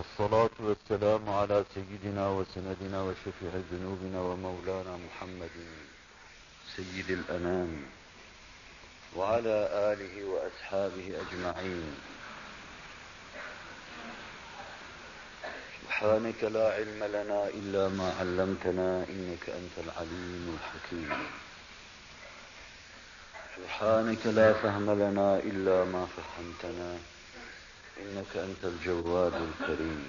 الصلاة والسلام على سيدنا وسندنا وشفيع ذنوبنا ومولانا محمد سيد الأنام وعلى آله وأصحابه أجمعين. سبحانك لا علم لنا إلا ما علمتنا إنك أنت العليم الحكيم. سبحانك لا فهم لنا إلا ما فهمتنا إنك أنت الجواد الكريم.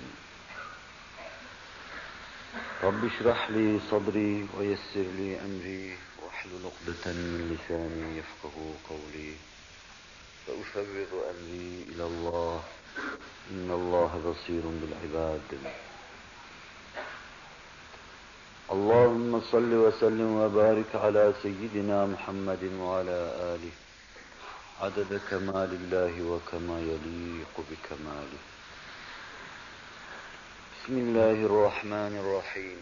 رب اشرح لي صدري ويسر لي أمري واحلل عقدة من لساني يفقه قولي. فأفوض أمري إلى الله. إن الله بصير بالعباد. اللهم صل وسلم وبارك على سيدنا محمد وعلى آله عدد كمال الله وكما يليق بكماله. بسم الله الرحمن الرحيم.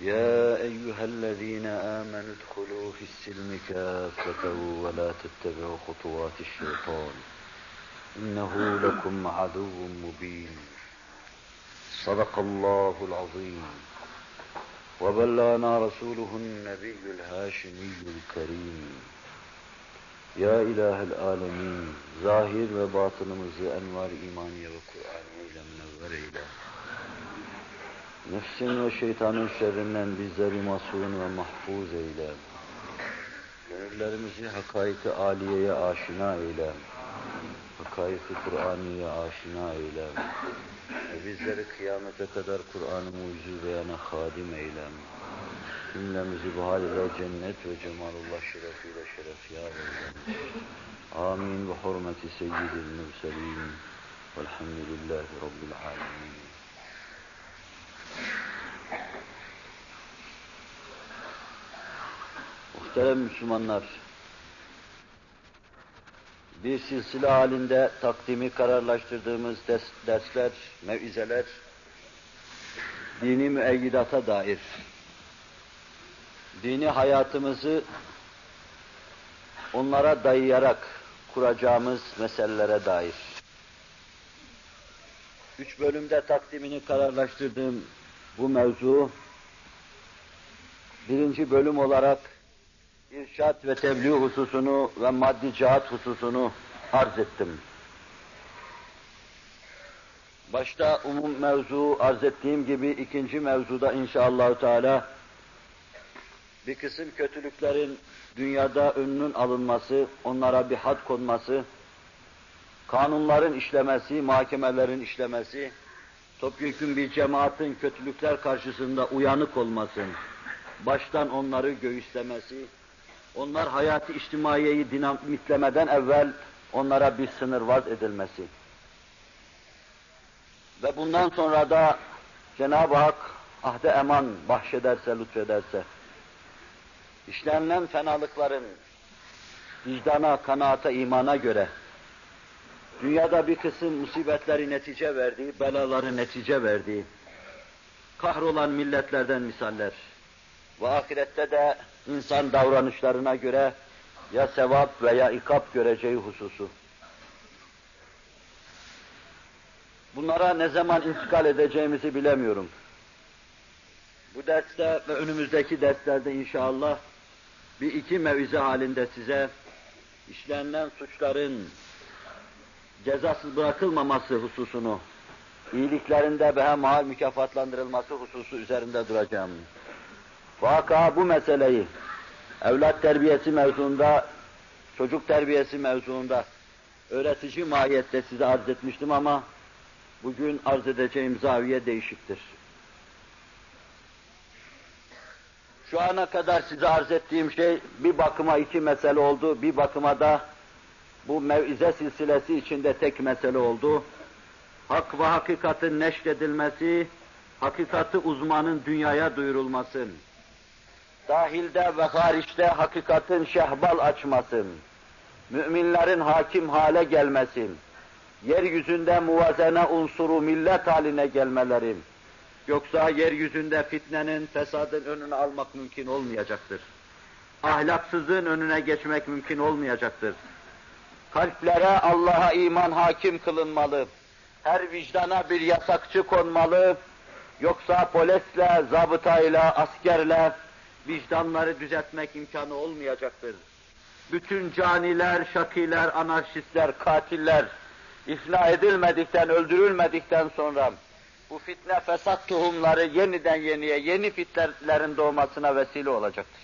يا أيها الذين آمنوا ادخلوا في السلم كافة ولا تتبعوا خطوات الشيطان. إنه لكم عدو مبين. صدق الله العظيم. وبلغنا رسوله النبي الهاشمي الكريم. Ya İlahel Alemin, zahir ve batınımızı envar imaniye ve Kur'an ile münevver eyle. Nefsin ve şeytanın şerrinden bizleri masum ve mahfuz eyle. Gönüllerimizi hakaik-i aliyeye aşina eyle. Hakaik-i Kur'aniye aşina eyle. Ve bizleri kıyamete kadar Kur'an-ı mucizu beyana hadim eyle. Cümlemizi bu haliyle cennet ve cemalullah şerefiyle şeref eyle. Amin ve hurmeti seyyidil mürselin. Velhamdülillahi Rabbil alemin. Muhterem Müslümanlar, bir silsile halinde takdimi kararlaştırdığımız dersler, mevizeler, dini müeyyidata dair, dini hayatımızı onlara dayayarak kuracağımız meselelere dair. Üç bölümde takdimini kararlaştırdığım bu mevzu, birinci bölüm olarak irşat ve tebliğ hususunu ve maddi cihat hususunu arz ettim. Başta umum mevzu arz ettiğim gibi ikinci mevzuda inşallah Teala bir kısım kötülüklerin dünyada önünün alınması, onlara bir had konması, kanunların işlemesi, mahkemelerin işlemesi, topyekun bir cemaatin kötülükler karşısında uyanık olması, baştan onları göğüslemesi, onlar hayatı içtimaiyeyi dinamitlemeden evvel onlara bir sınır vaz edilmesi. Ve bundan sonra da Cenab-ı Hak ahde eman bahşederse, lütfederse, işlenilen fenalıkların vicdana, kanaata, imana göre dünyada bir kısım musibetleri netice verdiği, belaları netice verdiği, kahrolan milletlerden misaller ve ahirette de insan davranışlarına göre ya sevap veya ikap göreceği hususu. Bunlara ne zaman intikal edeceğimizi bilemiyorum. Bu derste ve önümüzdeki derslerde inşallah bir iki mevize halinde size işlenilen suçların cezasız bırakılmaması hususunu, iyiliklerinde behemhal mükafatlandırılması hususu üzerinde duracağım. Vaka bu meseleyi evlat terbiyesi mevzuunda, çocuk terbiyesi mevzuunda öğretici mahiyette size arz etmiştim ama bugün arz edeceğim zaviye değişiktir. Şu ana kadar size arz ettiğim şey bir bakıma iki mesele oldu, bir bakıma da bu mevize silsilesi içinde tek mesele oldu. Hak ve hakikatin neşredilmesi, hakikati uzmanın dünyaya duyurulması, dahilde ve hariçte hakikatin şehbal açmasın, müminlerin hakim hale gelmesi, yeryüzünde muvazene unsuru millet haline gelmeleri, yoksa yeryüzünde fitnenin, fesadın önünü almak mümkün olmayacaktır. Ahlaksızlığın önüne geçmek mümkün olmayacaktır. Kalplere Allah'a iman hakim kılınmalı. her vicdana bir yasakçı konmalı, yoksa polisle, zabıtayla, askerle vicdanları düzeltmek imkanı olmayacaktır. Bütün caniler, şakiler, anarşistler, katiller ifna edilmedikten, öldürülmedikten sonra bu fitne fesat tohumları yeniden yeniye, yeni fitnelerin doğmasına vesile olacaktır.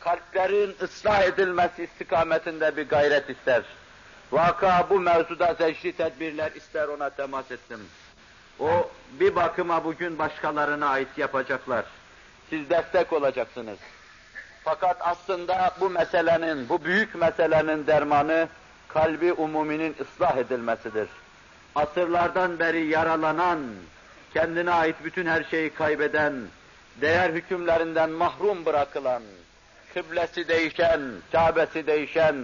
Kalplerin ıslah edilmesi istikametinde bir gayret ister. Vaka bu mevzuda zecri tedbirler ister ona temas ettim. O bir bakıma bugün başkalarına ait yapacaklar. Siz destek olacaksınız. Fakat aslında bu meselenin, bu büyük meselenin dermanı kalbi umuminin ıslah edilmesidir. Asırlardan beri yaralanan, kendine ait bütün her şeyi kaybeden, değer hükümlerinden mahrum bırakılan, kıblesi değişen, Kabe'si değişen,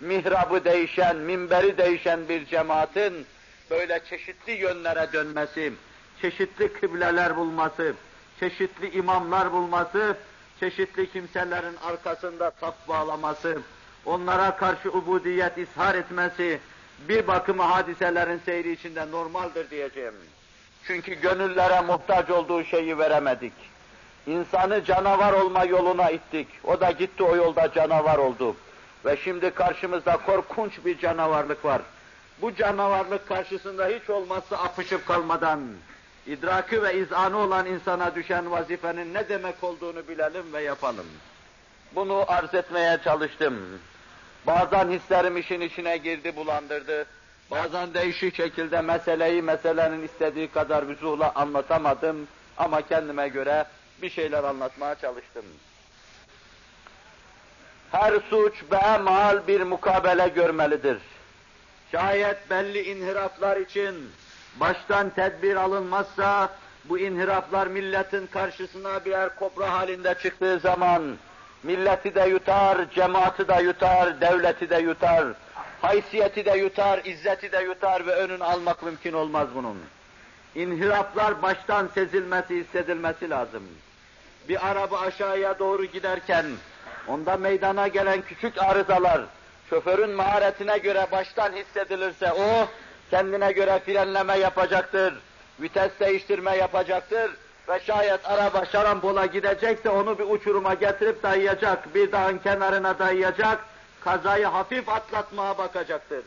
mihrabı değişen, minberi değişen bir cemaatin böyle çeşitli yönlere dönmesi, çeşitli kıbleler bulması, çeşitli imamlar bulması, çeşitli kimselerin arkasında saf bağlaması, onlara karşı ubudiyet ishar etmesi, bir bakıma hadiselerin seyri içinde normaldir diyeceğim. Çünkü gönüllere muhtaç olduğu şeyi veremedik. İnsanı canavar olma yoluna ittik. O da gitti o yolda canavar oldu. Ve şimdi karşımızda korkunç bir canavarlık var. Bu canavarlık karşısında hiç olmazsa apışıp kalmadan, idraki ve izanı olan insana düşen vazifenin ne demek olduğunu bilelim ve yapalım. Bunu arz etmeye çalıştım. Bazen hislerim işin içine girdi, bulandırdı. Bazen değişik şekilde meseleyi meselenin istediği kadar vüzuhla anlatamadım. Ama kendime göre bir şeyler anlatmaya çalıştım. Her suç bemal bir mukabele görmelidir. Şayet belli inhiraflar için baştan tedbir alınmazsa, bu inhiraflar milletin karşısına birer kobra halinde çıktığı zaman, milleti de yutar, cemaati de yutar, devleti de yutar, haysiyeti de yutar, izzeti de yutar ve önün almak mümkün olmaz bunun. İnhiraflar baştan sezilmesi, hissedilmesi lazım. Bir araba aşağıya doğru giderken, onda meydana gelen küçük arızalar, şoförün maharetine göre baştan hissedilirse o, kendine göre frenleme yapacaktır, vites değiştirme yapacaktır ve şayet araba şarambola gidecekse onu bir uçuruma getirip dayayacak, bir dağın kenarına dayayacak, kazayı hafif atlatmaya bakacaktır.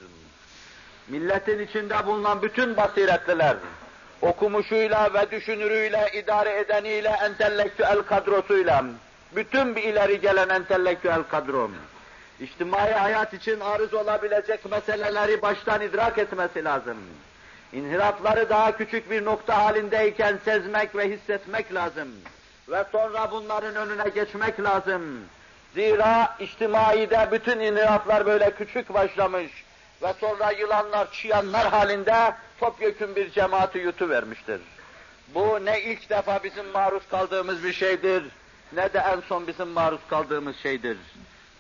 Milletin içinde bulunan bütün basiretliler, okumuşuyla ve düşünürüyle, idare edeniyle, entelektüel kadrosuyla, bütün bir ileri gelen entelektüel kadro, içtimai hayat için arız olabilecek meseleleri baştan idrak etmesi lazım. İnhirafları daha küçük bir nokta halindeyken sezmek ve hissetmek lazım. Ve sonra bunların önüne geçmek lazım. Zira içtimaide bütün inhiraflar böyle küçük başlamış ve sonra yılanlar, çıyanlar halinde topyekun bir cemaati yutuvermiştir. Bu ne ilk defa bizim maruz kaldığımız bir şeydir, ne de en son bizim maruz kaldığımız şeydir.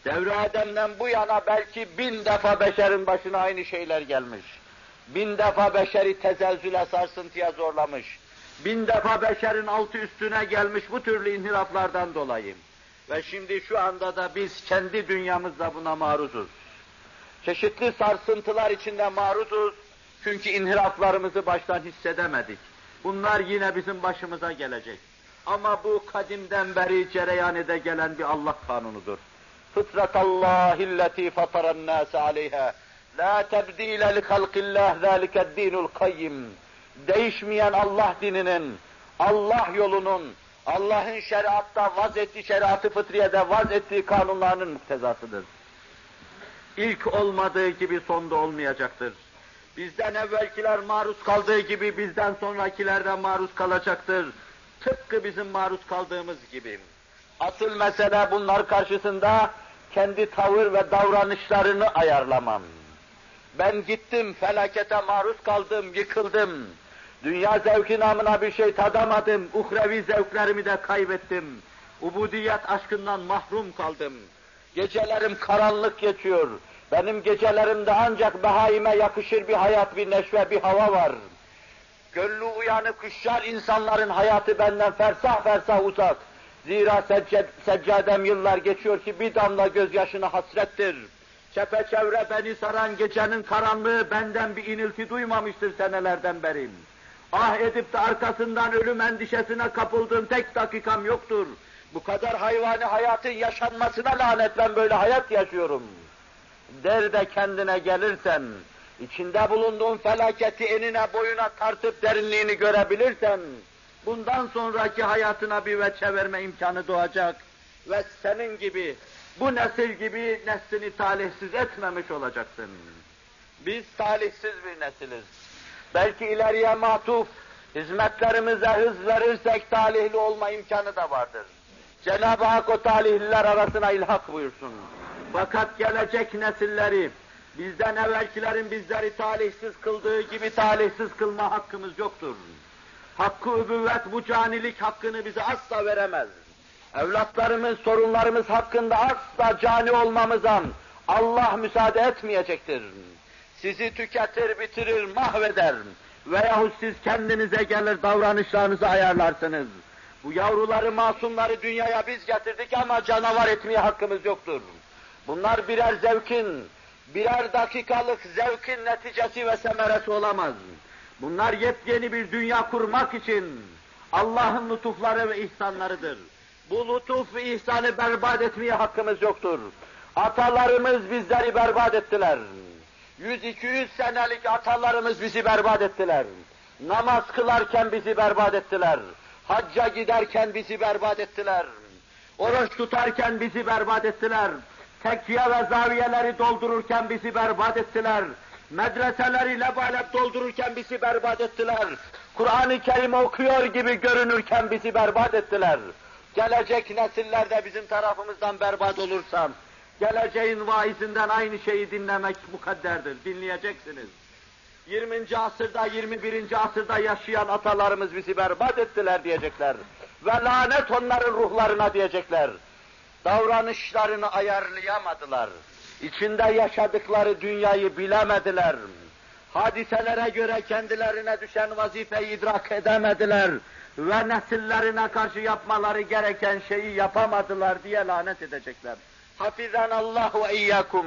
Devre Adem'den bu yana belki bin defa beşerin başına aynı şeyler gelmiş. Bin defa beşeri tezelzüle sarsıntıya zorlamış. Bin defa beşerin altı üstüne gelmiş bu türlü inhiraflardan dolayı. Ve şimdi şu anda da biz kendi dünyamızda buna maruzuz. Çeşitli sarsıntılar içinde maruzuz. Çünkü inhiraflarımızı baştan hissedemedik. Bunlar yine bizim başımıza gelecek. Ama bu kadimden beri cereyan ede gelen bir Allah kanunudur. Fıtratallahilleti fataran nâse aleyha. La tebdile li halqillah zâliket dinul kayyim. Değişmeyen Allah dininin, Allah yolunun, Allah'ın şeriatta vaz ettiği, şeriatı fıtriyede vaz ettiği kanunlarının muktezasıdır. İlk olmadığı gibi sonda olmayacaktır. Bizden evvelkiler maruz kaldığı gibi bizden sonrakiler de maruz kalacaktır. Tıpkı bizim maruz kaldığımız gibi. Asıl mesele bunlar karşısında kendi tavır ve davranışlarını ayarlamam. Ben gittim, felakete maruz kaldım, yıkıldım. Dünya zevki namına bir şey tadamadım, uhrevi zevklerimi de kaybettim. Ubudiyet aşkından mahrum kaldım. Gecelerim karanlık geçiyor. Benim gecelerimde ancak behaime yakışır bir hayat, bir neşve, bir hava var. Gönlü uyanık, kuşlar insanların hayatı benden fersah fersah uzak. Zira seccad, seccadem yıllar geçiyor ki bir damla gözyaşına hasrettir. çepeçevre beni saran gecenin karanlığı benden bir inilti duymamıştır senelerden beri. Ah edip de arkasından ölüm endişesine kapıldığım tek dakikam yoktur. Bu kadar hayvani hayatın yaşanmasına lanet ben böyle hayat yaşıyorum. Der de kendine gelirsen, içinde bulunduğun felaketi enine boyuna tartıp derinliğini görebilirsen, bundan sonraki hayatına bir veçe verme imkanı doğacak ve senin gibi, bu nesil gibi neslini talihsiz etmemiş olacaksın. Biz talihsiz bir nesiliz. Belki ileriye matuf, hizmetlerimize hız verirsek talihli olma imkanı da vardır. Cenab-ı Hak o talihliler arasına ilhak buyursun. Fakat gelecek nesilleri, bizden evvelkilerin bizleri talihsiz kıldığı gibi talihsiz kılma hakkımız yoktur. Hakkı übüvvet bu canilik hakkını bize asla veremez. Evlatlarımız, sorunlarımız hakkında asla cani olmamıza Allah müsaade etmeyecektir. Sizi tüketir, bitirir, mahveder. Veyahut siz kendinize gelir davranışlarınızı ayarlarsınız. Bu yavruları, masumları dünyaya biz getirdik ama canavar etmeye hakkımız yoktur. Bunlar birer zevkin, birer dakikalık zevkin neticesi ve semeresi olamaz. Bunlar yepyeni bir dünya kurmak için Allah'ın lütufları ve ihsanlarıdır. Bu lütuf ve ihsanı berbat etmeye hakkımız yoktur. Atalarımız bizleri berbat ettiler. 100-200 senelik atalarımız bizi berbat ettiler. Namaz kılarken bizi berbat ettiler. Hacca giderken bizi berbat ettiler. Oruç tutarken bizi berbat ettiler. Tekkiye ve zaviyeleri doldururken bizi berbat ettiler. Medreseleri lebalep doldururken bizi berbat ettiler. Kur'an-ı Kerim okuyor gibi görünürken bizi berbat ettiler. Gelecek nesiller de bizim tarafımızdan berbat olursam, geleceğin vaizinden aynı şeyi dinlemek mukadderdir, dinleyeceksiniz. 20. asırda, 21. asırda yaşayan atalarımız bizi berbat ettiler diyecekler. Ve lanet onların ruhlarına diyecekler. Davranışlarını ayarlayamadılar. İçinde yaşadıkları dünyayı bilemediler. Hadiselere göre kendilerine düşen vazifeyi idrak edemediler. Ve nesillerine karşı yapmaları gereken şeyi yapamadılar diye lanet edecekler. Hafizan Allah ve iyyakum.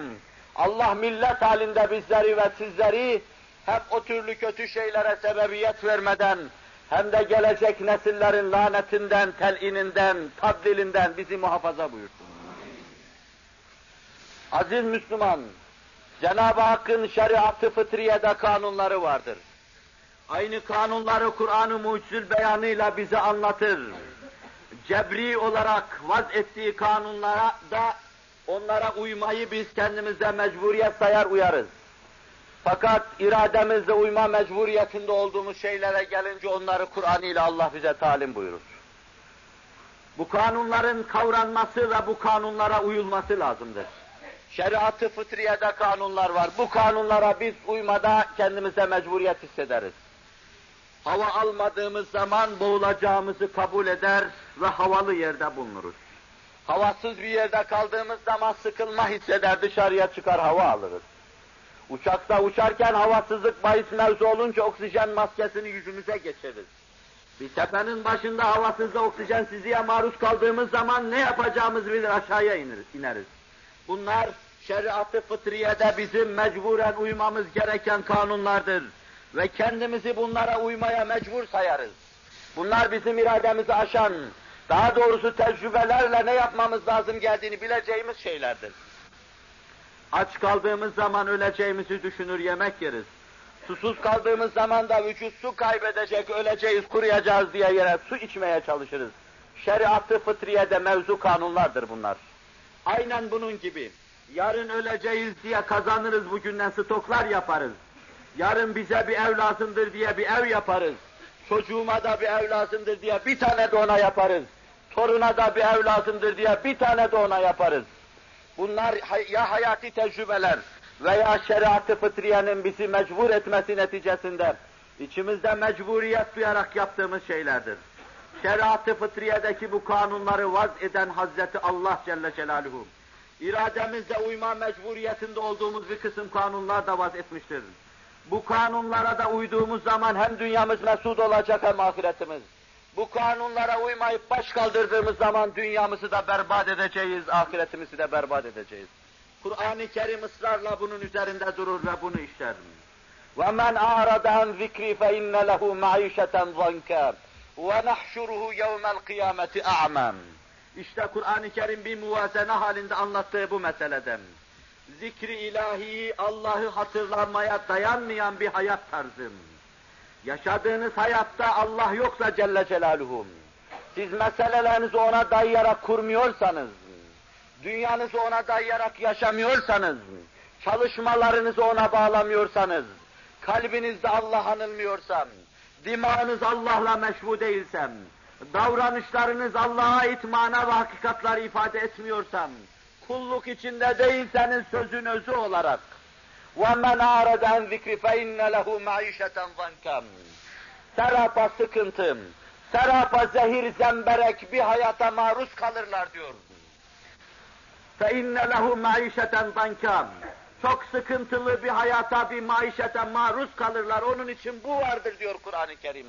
Allah millet halinde bizleri ve sizleri hep o türlü kötü şeylere sebebiyet vermeden hem de gelecek nesillerin lanetinden, telininden, tadlilinden bizi muhafaza buyursun. Aziz Müslüman, Cenab-ı Hakk'ın şeriatı fıtriyede kanunları vardır. Aynı kanunları Kur'an-ı Mucizül beyanıyla bize anlatır. Cebri olarak vaz ettiği kanunlara da onlara uymayı biz kendimize mecburiyet sayar uyarız. Fakat irademizle uyma mecburiyetinde olduğumuz şeylere gelince onları Kur'an ile Allah bize talim buyurur. Bu kanunların kavranması ve bu kanunlara uyulması lazımdır. Şeriatı fıtriyede kanunlar var. Bu kanunlara biz uymada kendimize mecburiyet hissederiz. Hava almadığımız zaman boğulacağımızı kabul eder ve havalı yerde bulunuruz. Havasız bir yerde kaldığımız zaman sıkılma hisseder, dışarıya çıkar hava alırız. Uçakta uçarken havasızlık bahis mevzu olunca oksijen maskesini yüzümüze geçiririz. Bir tepenin başında havasızda oksijensizliğe maruz kaldığımız zaman ne yapacağımızı bilir aşağıya ineriz. ineriz. Bunlar şeriatı fıtriyede bizim mecburen uymamız gereken kanunlardır. Ve kendimizi bunlara uymaya mecbur sayarız. Bunlar bizim irademizi aşan, daha doğrusu tecrübelerle ne yapmamız lazım geldiğini bileceğimiz şeylerdir. Aç kaldığımız zaman öleceğimizi düşünür yemek yeriz. Susuz kaldığımız zaman da vücut su kaybedecek, öleceğiz, kuruyacağız diye yere su içmeye çalışırız. Şeriatı fıtriyede mevzu kanunlardır bunlar. Aynen bunun gibi. Yarın öleceğiz diye kazanırız bugünden stoklar yaparız. Yarın bize bir ev lazımdır diye bir ev yaparız. Çocuğuma da bir ev lazımdır diye bir tane de ona yaparız. Toruna da bir ev lazımdır diye bir tane de ona yaparız. Bunlar ya hayati tecrübeler veya şeriat-ı fıtriyenin bizi mecbur etmesi neticesinde içimizde mecburiyet duyarak yaptığımız şeylerdir. Şeriat-ı fıtriyedeki bu kanunları vaz eden Hazreti Allah Celle Celaluhu, irademizle uyma mecburiyetinde olduğumuz bir kısım kanunlar da vaz etmiştir. Bu kanunlara da uyduğumuz zaman hem dünyamız mesut olacak hem ahiretimiz Bu kanunlara uymayıp baş kaldırdığımız zaman dünyamızı da berbat edeceğiz, ahiretimizi de berbat edeceğiz. Kur'an-ı Kerim ısrarla bunun üzerinde durur ve bunu işler. وَمَنْ أَعْرَضَ عَنْ ذِكْرِي فَإِنَّ لَهُ مَعِيشَةً ضَنْكًا وَنَحْشُرُهُ يَوْمَ الْقِيَامَةِ أَعْمًا İşte Kur'an-ı Kerim bir muvazene halinde anlattığı bu meseleden. Zikri ilahi, Allah'ı hatırlamaya dayanmayan bir hayat tarzı. Yaşadığınız hayatta Allah yoksa Celle Celaluhu, siz meselelerinizi ona dayayarak kurmuyorsanız, dünyanızı ona dayayarak yaşamıyorsanız, çalışmalarınızı ona bağlamıyorsanız, kalbinizde Allah anılmıyorsa, dimağınız Allah'la meşbu değilsem, davranışlarınız Allah'a ait mana ve hakikatları ifade etmiyorsam, kulluk içinde değilseniz sözün özü olarak, وَمَنْ عَارَدَ عَنْ ذِكْرِ فَاِنَّ لَهُ مَعِيشَةً ضَنْكًا Serapa sıkıntım, serapa zehir zemberek bir hayata maruz kalırlar diyor. فَاِنَّ لَهُ مَعِيشَةً ضَنْكًا Çok sıkıntılı bir hayata, bir maişete maruz kalırlar. Onun için bu vardır diyor Kur'an-ı Kerim.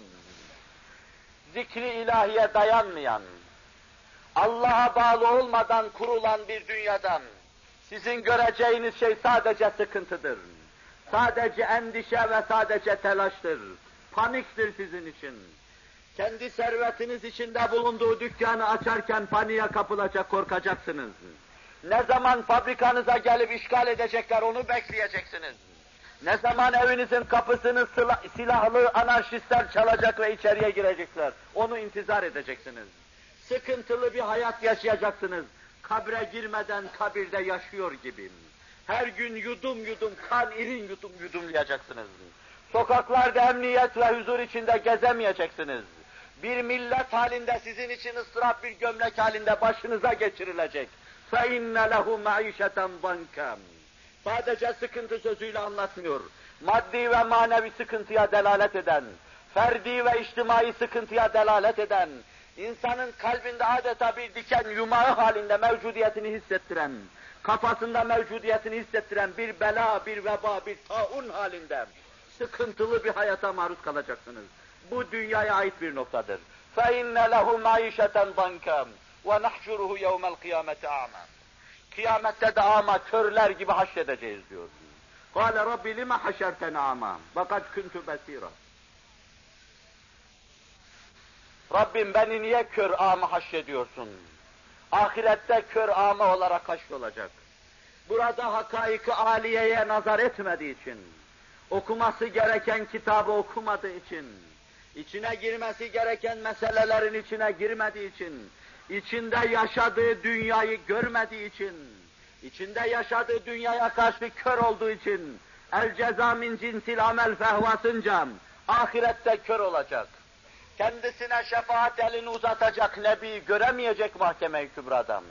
Zikri ilahiye dayanmayan, Allah'a bağlı olmadan kurulan bir dünyadan sizin göreceğiniz şey sadece sıkıntıdır. Sadece endişe ve sadece telaştır. Paniktir sizin için. Kendi servetiniz içinde bulunduğu dükkanı açarken paniğe kapılacak, korkacaksınız. Ne zaman fabrikanıza gelip işgal edecekler onu bekleyeceksiniz. Ne zaman evinizin kapısını silahlı anarşistler çalacak ve içeriye girecekler, onu intizar edeceksiniz. Sıkıntılı bir hayat yaşayacaksınız Kabre girmeden kabirde yaşıyor gibi. Her gün yudum yudum kan irin yudum yudumlayacaksınız. Sokaklarda emniyet ve huzur içinde gezemeyeceksiniz. Bir millet halinde sizin için ıstırap bir gömlek halinde başınıza geçirilecek. فَاِنَّ لَهُ مَعِيشَةً ضَنْكًا Sadece sıkıntı sözüyle anlatmıyor. Maddi ve manevi sıkıntıya delalet eden, ferdi ve içtimai sıkıntıya delalet eden, insanın kalbinde adeta bir diken yumağı halinde mevcudiyetini hissettiren, kafasında mevcudiyetini hissettiren bir bela, bir veba, bir taun halinde sıkıntılı bir hayata maruz kalacaksınız. Bu dünyaya ait bir noktadır. فَاِنَّ لَهُ مَعِيشَةً ضَنْكًا وَنَحْشُرُهُ يَوْمَ الْقِيَامَةِ اَعْمًا Kıyamette de ama körler gibi haşredeceğiz diyor. قَالَ رَبِّ لِمَ حَشَرْتَنَ عَمًا وَقَدْ كُنْتُ بَسِيرًا Rabbim beni niye kör ama haşrediyorsun? Ahirette kör ama olarak haşrolacak. Burada hakaik aliyeye nazar etmediği için, okuması gereken kitabı okumadığı için, içine girmesi gereken meselelerin içine girmediği için, içinde yaşadığı dünyayı görmediği için, içinde yaşadığı dünyaya karşı kör olduğu için, el ceza min cinsil amel fehvasınca ahirette kör olacak. Kendisine şefaat elini uzatacak nebi göremeyecek mahkeme-i kübradan.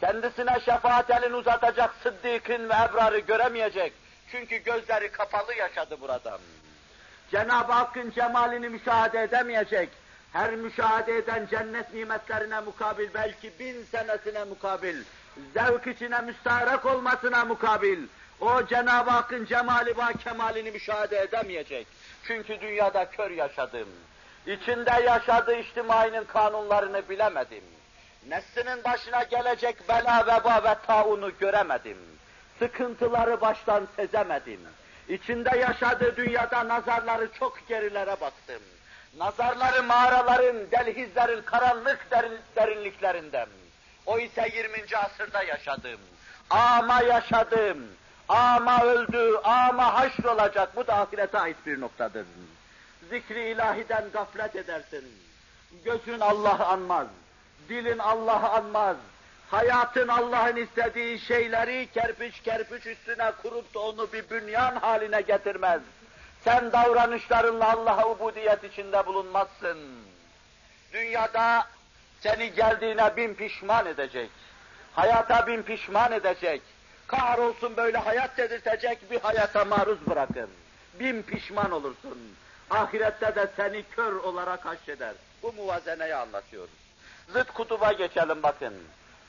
Kendisine şefaat elini uzatacak sıddıkın ve ebrarı göremeyecek. Çünkü gözleri kapalı yaşadı buradan. Cenab-ı Hakk'ın cemalini müşahede edemeyecek. Her müşahede eden cennet nimetlerine mukabil, belki bin senesine mukabil, zevk içine müstaharak olmasına mukabil, o Cenab-ı Hakk'ın cemali ve kemalini müşahede edemeyecek. Çünkü dünyada kör yaşadım. İçinde yaşadığı içtimainin kanunlarını bilemedim. Neslinin başına gelecek bela, veba ve taunu göremedim. Sıkıntıları baştan sezemedim. İçinde yaşadığı dünyada nazarları çok gerilere baktım. Nazarları mağaraların, delhizlerin karanlık derin, derinliklerinden. O ise 20. asırda yaşadım. Ama yaşadım. Ama öldü, ama haşrolacak. Bu da ahirete ait bir noktadır. Zikri ilahiden gaflet edersin. Gözün Allah'ı anmaz. Dilin Allah'ı anmaz. Hayatın Allah'ın istediği şeyleri kerpiç kerpiç üstüne kurup da onu bir bünyan haline getirmez. Sen davranışlarınla Allah'a ubudiyet içinde bulunmazsın. Dünyada seni geldiğine bin pişman edecek. Hayata bin pişman edecek. Kahrolsun böyle hayat dedirtecek bir hayata maruz bırakın. Bin pişman olursun. Ahirette de seni kör olarak haşreder. Bu muvazeneyi anlatıyoruz. Zıt kutuba geçelim bakın.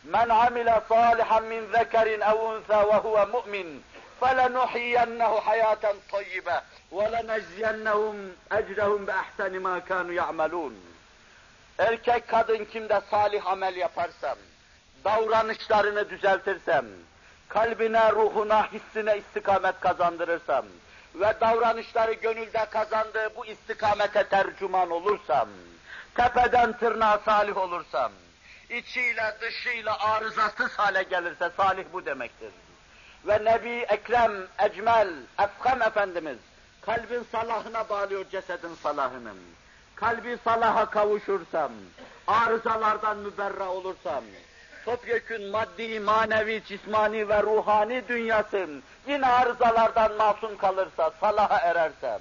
Men amile salihan min zekerin ev unsa ve huve mu'min felenuhiyyennehu hayaten tayyibe ve lenecziyennehum ecrehum bi ehseni ma kanu ya'melun. Erkek kadın kimde salih amel yaparsam, davranışlarını düzeltirsem, kalbine, ruhuna, hissine istikamet kazandırırsam, ve davranışları gönülde kazandığı bu istikamete tercüman olursam, tepeden tırnağa salih olursam, içiyle dışıyla arızasız hale gelirse salih bu demektir. Ve Nebi Ekrem, Ecmel, Efkam Efendimiz kalbin salahına bağlıyor cesedin salahını. Kalbi salaha kavuşursam, arızalardan müberra olursam, topyekün maddi, manevi, cismani ve ruhani dünyasım yine arızalardan masum kalırsa, salaha erersem,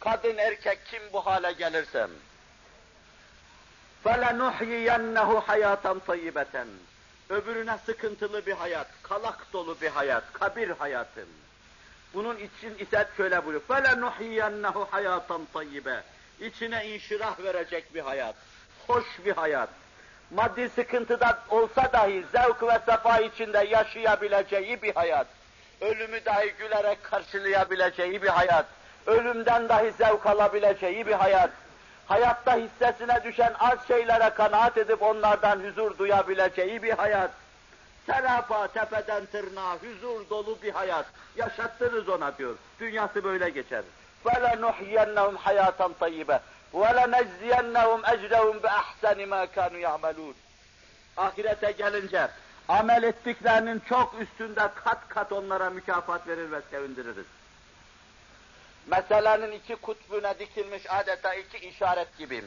kadın erkek kim bu hale gelirsem, فَلَنُحْيِيَنَّهُ حَيَاتًا طَيِّبَةً Öbürüne sıkıntılı bir hayat, kalak dolu bir hayat, kabir hayatım. Bunun için ise şöyle buyuruyor. فَلَنُحْيِيَنَّهُ حَيَاتًا طَيِّبَةً İçine inşirah verecek bir hayat, hoş bir hayat. Maddi sıkıntıda olsa dahi zevk ve sefa içinde yaşayabileceği bir hayat. Ölümü dahi gülerek karşılayabileceği bir hayat. Ölümden dahi zevk alabileceği bir hayat hayatta hissesine düşen az şeylere kanaat edip onlardan huzur duyabileceği bir hayat. Serafa tepeden tırnağa huzur dolu bir hayat. Yaşattınız ona diyor. Dünyası böyle geçer. وَلَنُحْيَنَّهُمْ حَيَاتًا طَيِّبًا وَلَنَجْزِيَنَّهُمْ اَجْرَهُمْ بِأَحْسَنِ مَا كَانُوا يَعْمَلُونَ Ahirete gelince amel ettiklerinin çok üstünde kat kat onlara mükafat verir ve sevindiririz. Meselenin iki kutbuna dikilmiş adeta iki işaret gibi.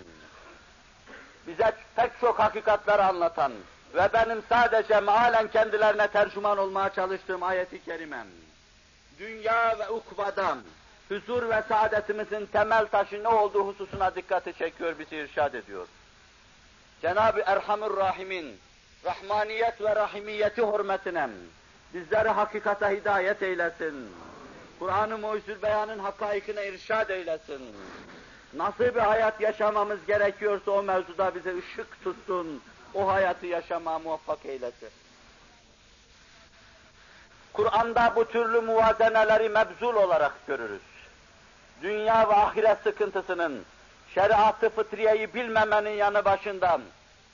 Bize pek çok hakikatler anlatan ve benim sadece mealen kendilerine tercüman olmaya çalıştığım ayeti kerimem. Dünya ve ukbadan, huzur ve saadetimizin temel taşı ne olduğu hususuna dikkati çekiyor, bizi irşad ediyor. Cenab-ı Erhamur Rahimin, rahmaniyet ve rahimiyeti hürmetine bizleri hakikate hidayet eylesin Kur'an-ı Mucizül Beyan'ın hakaikine irşad eylesin. Nasıl bir hayat yaşamamız gerekiyorsa o mevzuda bize ışık tutsun, o hayatı yaşamaya muvaffak eylesin. Kur'an'da bu türlü muvazeneleri mebzul olarak görürüz. Dünya ve ahiret sıkıntısının, şeriatı fıtriyeyi bilmemenin yanı başından,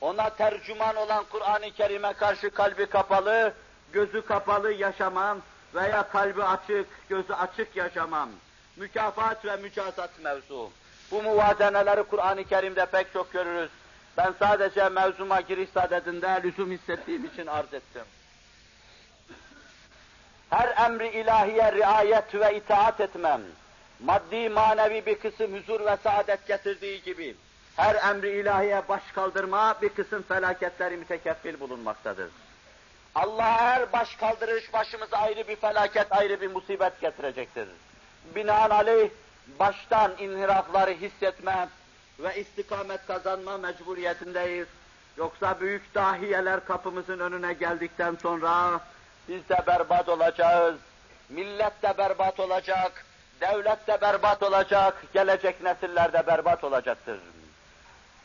ona tercüman olan Kur'an-ı Kerim'e karşı kalbi kapalı, gözü kapalı yaşamam, veya kalbi açık, gözü açık yaşamam. Mükafat ve mücazat mevzu. Bu muvazeneleri Kur'an-ı Kerim'de pek çok görürüz. Ben sadece mevzuma giriş sadedinde lüzum hissettiğim için arz ettim. Her emri ilahiye riayet ve itaat etmem, maddi manevi bir kısım huzur ve saadet getirdiği gibi, her emri ilahiye baş kaldırma bir kısım felaketleri mütekeffil bulunmaktadır. Allah her baş kaldırış başımıza ayrı bir felaket, ayrı bir musibet getirecektir. Binaenaleyh baştan inhirafları hissetme ve istikamet kazanma mecburiyetindeyiz. Yoksa büyük dahiyeler kapımızın önüne geldikten sonra biz de berbat olacağız, millet de berbat olacak, devlet de berbat olacak, gelecek nesiller de berbat olacaktır.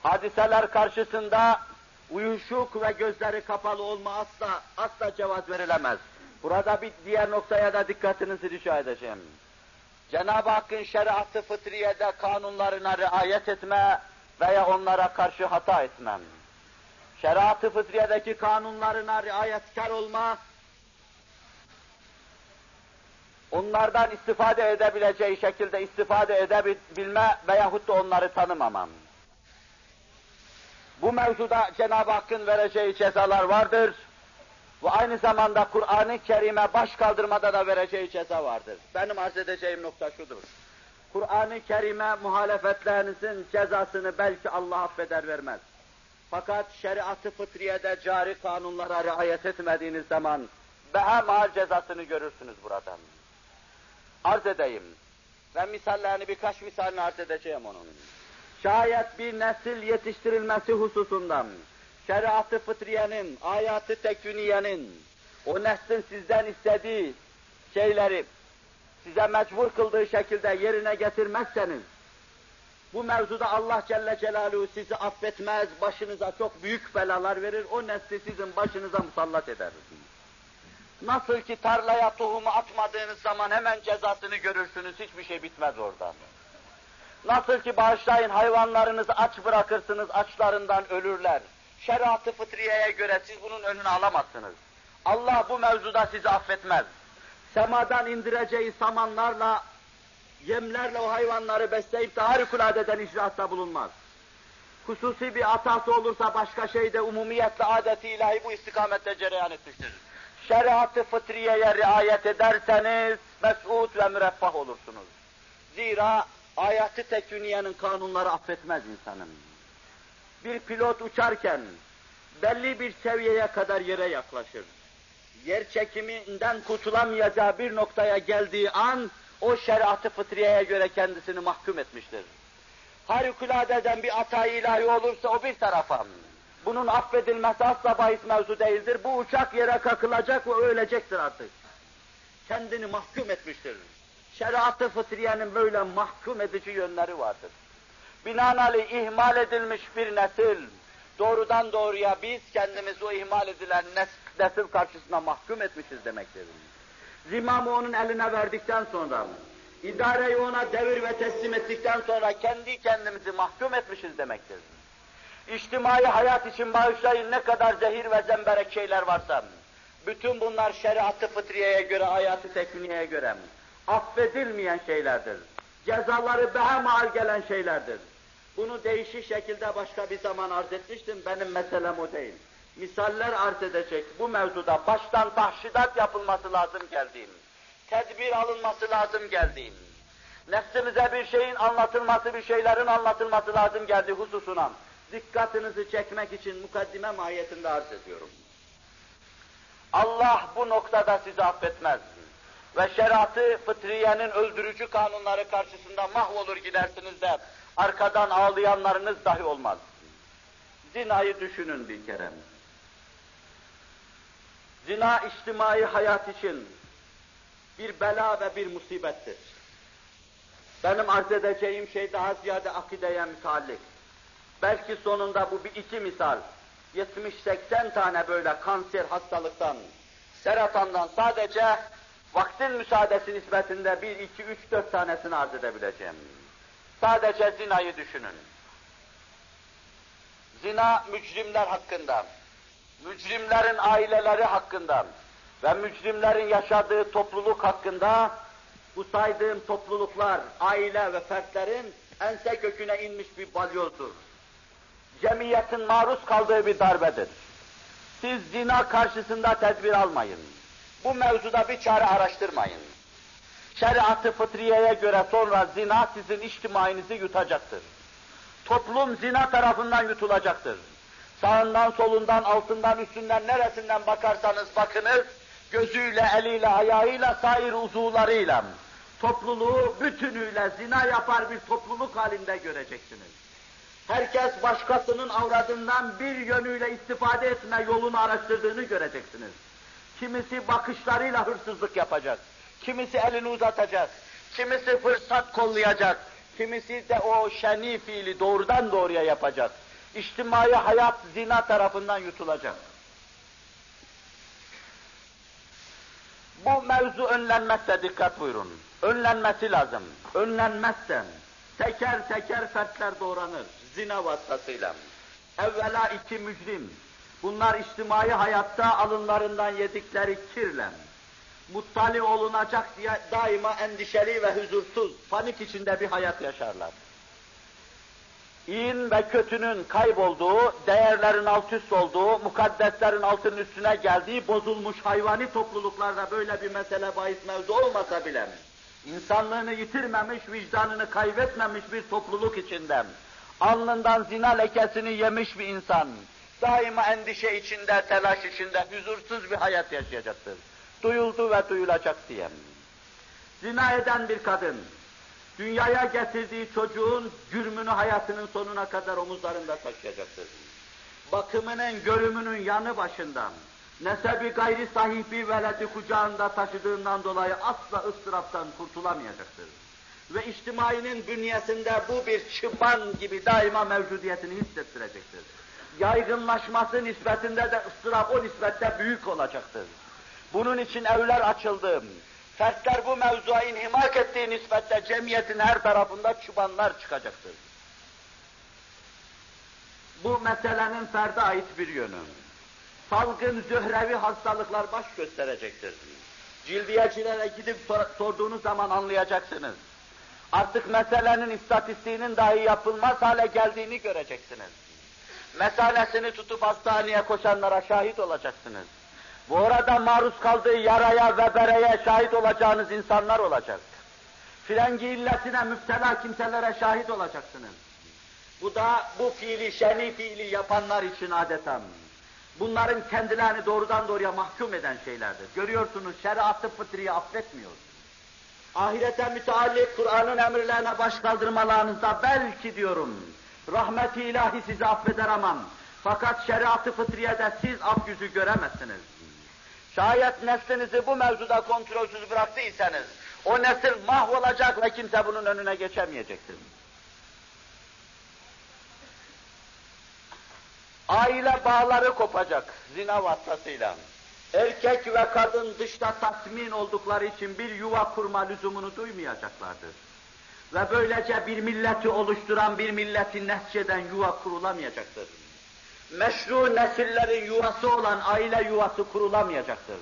Hadiseler karşısında uyuşuk ve gözleri kapalı olma asla, asla cevaz verilemez. Burada bir diğer noktaya da dikkatinizi rica edeceğim. Cenab-ı Hakk'ın şeriatı fıtriyede kanunlarına riayet etme veya onlara karşı hata etmem. Şeriatı fıtriyedeki kanunlarına riayetkar olma, onlardan istifade edebileceği şekilde istifade edebilme veyahut da onları tanımamam. Bu mevzuda Cenab-ı Hakk'ın vereceği cezalar vardır. Ve aynı zamanda Kur'an-ı Kerim'e baş kaldırmada da vereceği ceza vardır. Benim arz edeceğim nokta şudur. Kur'an-ı Kerim'e muhalefetlerinizin cezasını belki Allah affeder vermez. Fakat şeriatı fıtriyede cari kanunlara riayet etmediğiniz zaman behem cezasını görürsünüz buradan. Arz edeyim. Ben misallerini birkaç misalini arz edeceğim onun şayet bir nesil yetiştirilmesi hususundan şeriatı fıtriyenin, ayatı tekviniyenin, o neslin sizden istediği şeyleri size mecbur kıldığı şekilde yerine getirmezseniz, bu mevzuda Allah Celle Celaluhu sizi affetmez, başınıza çok büyük belalar verir, o nesli sizin başınıza musallat eder. Nasıl ki tarlaya tohumu atmadığınız zaman hemen cezasını görürsünüz, hiçbir şey bitmez oradan. Nasıl ki bağışlayın hayvanlarınızı aç bırakırsınız, açlarından ölürler. Şeriatı fıtriyeye göre siz bunun önünü alamazsınız. Allah bu mevzuda sizi affetmez. Semadan indireceği samanlarla, yemlerle o hayvanları besleyip de harikuladeden icraatta bulunmaz. Hususi bir hatası olursa başka şeyde umumiyetle adeti ilahi bu istikamette cereyan etmiştir. Şeriat-ı fıtriyeye riayet ederseniz mes'ud ve müreffah olursunuz. Zira ayatı tekviniyenin kanunları affetmez insanın. Bir pilot uçarken belli bir seviyeye kadar yere yaklaşır. Yer çekiminden kurtulamayacağı bir noktaya geldiği an o şeriatı fıtriyeye göre kendisini mahkum etmiştir. Harikulade bir atay ilahi olursa o bir tarafa. Bunun affedilmesi asla bahis mevzu değildir. Bu uçak yere kakılacak ve ölecektir artık. Kendini mahkum etmiştir. Şeriat-ı fıtriyenin böyle mahkum edici yönleri vardır. Binaenaleyh ihmal edilmiş bir nesil, doğrudan doğruya biz kendimizi o ihmal edilen nesil karşısına mahkum etmişiz demektir. Zimamı onun eline verdikten sonra, idareyi ona devir ve teslim ettikten sonra kendi kendimizi mahkum etmişiz demektir. İçtimai hayat için bağışlayın ne kadar zehir ve zemberek şeyler varsa, bütün bunlar şeriatı fıtriyeye göre, hayatı tekviniye göre affedilmeyen şeylerdir. Cezaları daha mal gelen şeylerdir. Bunu değişik şekilde başka bir zaman arz etmiştim, benim meselem o değil. Misaller arz edecek bu mevzuda baştan tahşidat yapılması lazım geldiğim, tedbir alınması lazım geldiğim, nefsimize bir şeyin anlatılması, bir şeylerin anlatılması lazım geldiği hususuna dikkatinizi çekmek için mukaddime mahiyetinde arz ediyorum. Allah bu noktada sizi affetmez. Ve şeriatı fıtriyenin öldürücü kanunları karşısında mahvolur gidersiniz de arkadan ağlayanlarınız dahi olmaz. Zinayı düşünün bir kere. Zina içtimai hayat için bir bela ve bir musibettir. Benim arz edeceğim şey daha ziyade akideye müteallik. Belki sonunda bu bir iki misal. 70-80 tane böyle kanser hastalıktan, seratandan sadece vaktin müsaadesi nispetinde bir, iki, üç, dört tanesini arz edebileceğim. Sadece zinayı düşünün. Zina mücrimler hakkında, mücrimlerin aileleri hakkında ve mücrimlerin yaşadığı topluluk hakkında bu saydığım topluluklar, aile ve fertlerin ense köküne inmiş bir balyozdur. Cemiyetin maruz kaldığı bir darbedir. Siz zina karşısında tedbir almayın. Bu mevzuda bir çare araştırmayın. Şeriat-ı fıtriyeye göre sonra zina sizin içtimainizi yutacaktır. Toplum zina tarafından yutulacaktır. Sağından, solundan, altından, üstünden, neresinden bakarsanız bakınız, gözüyle, eliyle, ayağıyla, sair uzuvlarıyla, topluluğu bütünüyle zina yapar bir topluluk halinde göreceksiniz. Herkes başkasının avradından bir yönüyle istifade etme yolunu araştırdığını göreceksiniz. Kimisi bakışlarıyla hırsızlık yapacak, kimisi elini uzatacak, kimisi fırsat kollayacak, kimisi de o şeni fiili doğrudan doğruya yapacak. İçtimai hayat zina tarafından yutulacak. Bu mevzu önlenmezse dikkat buyurun. Önlenmesi lazım. Önlenmezse teker teker fertler doğranır zina vasıtasıyla. Evvela iki mücrim, bunlar içtimai hayatta alınlarından yedikleri kirle, muttali olunacak diye daima endişeli ve huzursuz, panik içinde bir hayat yaşarlar. İyin ve kötünün kaybolduğu, değerlerin alt üst olduğu, mukaddeslerin altın üstüne geldiği bozulmuş hayvani topluluklarda böyle bir mesele bahis mevzu olmasa bile, insanlığını yitirmemiş, vicdanını kaybetmemiş bir topluluk içinde, alnından zina lekesini yemiş bir insan, daima endişe içinde, telaş içinde, huzursuz bir hayat yaşayacaktır. Duyuldu ve duyulacak diye. Zina eden bir kadın, dünyaya getirdiği çocuğun cürmünü hayatının sonuna kadar omuzlarında taşıyacaktır. Bakımının, görümünün yanı başından, nesebi gayri sahibi veledi kucağında taşıdığından dolayı asla ıstıraptan kurtulamayacaktır ve içtimainin bünyesinde bu bir çıban gibi daima mevcudiyetini hissettirecektir. Yaygınlaşması nispetinde de ıstırap o nispette büyük olacaktır. Bunun için evler açıldı. Fertler bu mevzuya inhimak ettiği nispette cemiyetin her tarafında çıbanlar çıkacaktır. Bu meselenin ferde ait bir yönü. salgın zöhrevi hastalıklar baş gösterecektir. Cildiyecilere gidip sorduğunuz zaman anlayacaksınız. Artık meselenin istatistiğinin dahi yapılmaz hale geldiğini göreceksiniz. Meselesini tutup hastaneye koşanlara şahit olacaksınız. Bu orada maruz kaldığı yaraya ve bereye şahit olacağınız insanlar olacak. Frengi illetine müptela kimselere şahit olacaksınız. Bu da bu fiili, şeni fiili yapanlar için adeta bunların kendilerini doğrudan doğruya mahkum eden şeylerdir. Görüyorsunuz şeriatı fıtriyi affetmiyor. Ahirete müteallik Kur'an'ın emirlerine baş kaldırmalarınızda belki diyorum, rahmeti ilahi sizi affeder ama fakat şeriatı fıtriyede siz af yüzü göremezsiniz. Şayet neslinizi bu mevzuda kontrolsüz bıraktıysanız, o nesil mahvolacak ve kimse bunun önüne geçemeyecektir. Aile bağları kopacak zina vasıtasıyla. Erkek ve kadın dışta tatmin oldukları için bir yuva kurma lüzumunu duymayacaklardır. Ve böylece bir milleti oluşturan bir milletin neticeden yuva kurulamayacaktır. Meşru nesillerin yuvası olan aile yuvası kurulamayacaktır.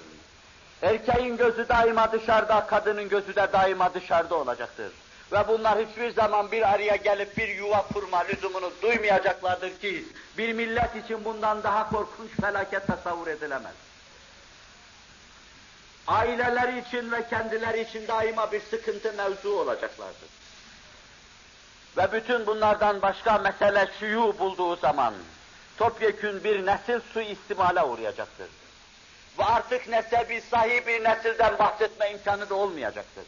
Erkeğin gözü daima dışarıda, kadının gözü de daima dışarıda olacaktır. Ve bunlar hiçbir zaman bir araya gelip bir yuva kurma lüzumunu duymayacaklardır ki, bir millet için bundan daha korkunç felaket tasavvur edilemez. Aileleri için ve kendileri için daima bir sıkıntı mevzu olacaklardır. Ve bütün bunlardan başka mesele şuyu bulduğu zaman, topyekün bir nesil su istimale uğrayacaktır. Ve artık nesebi sahibi nesilden bahsetme imkanı da olmayacaktır.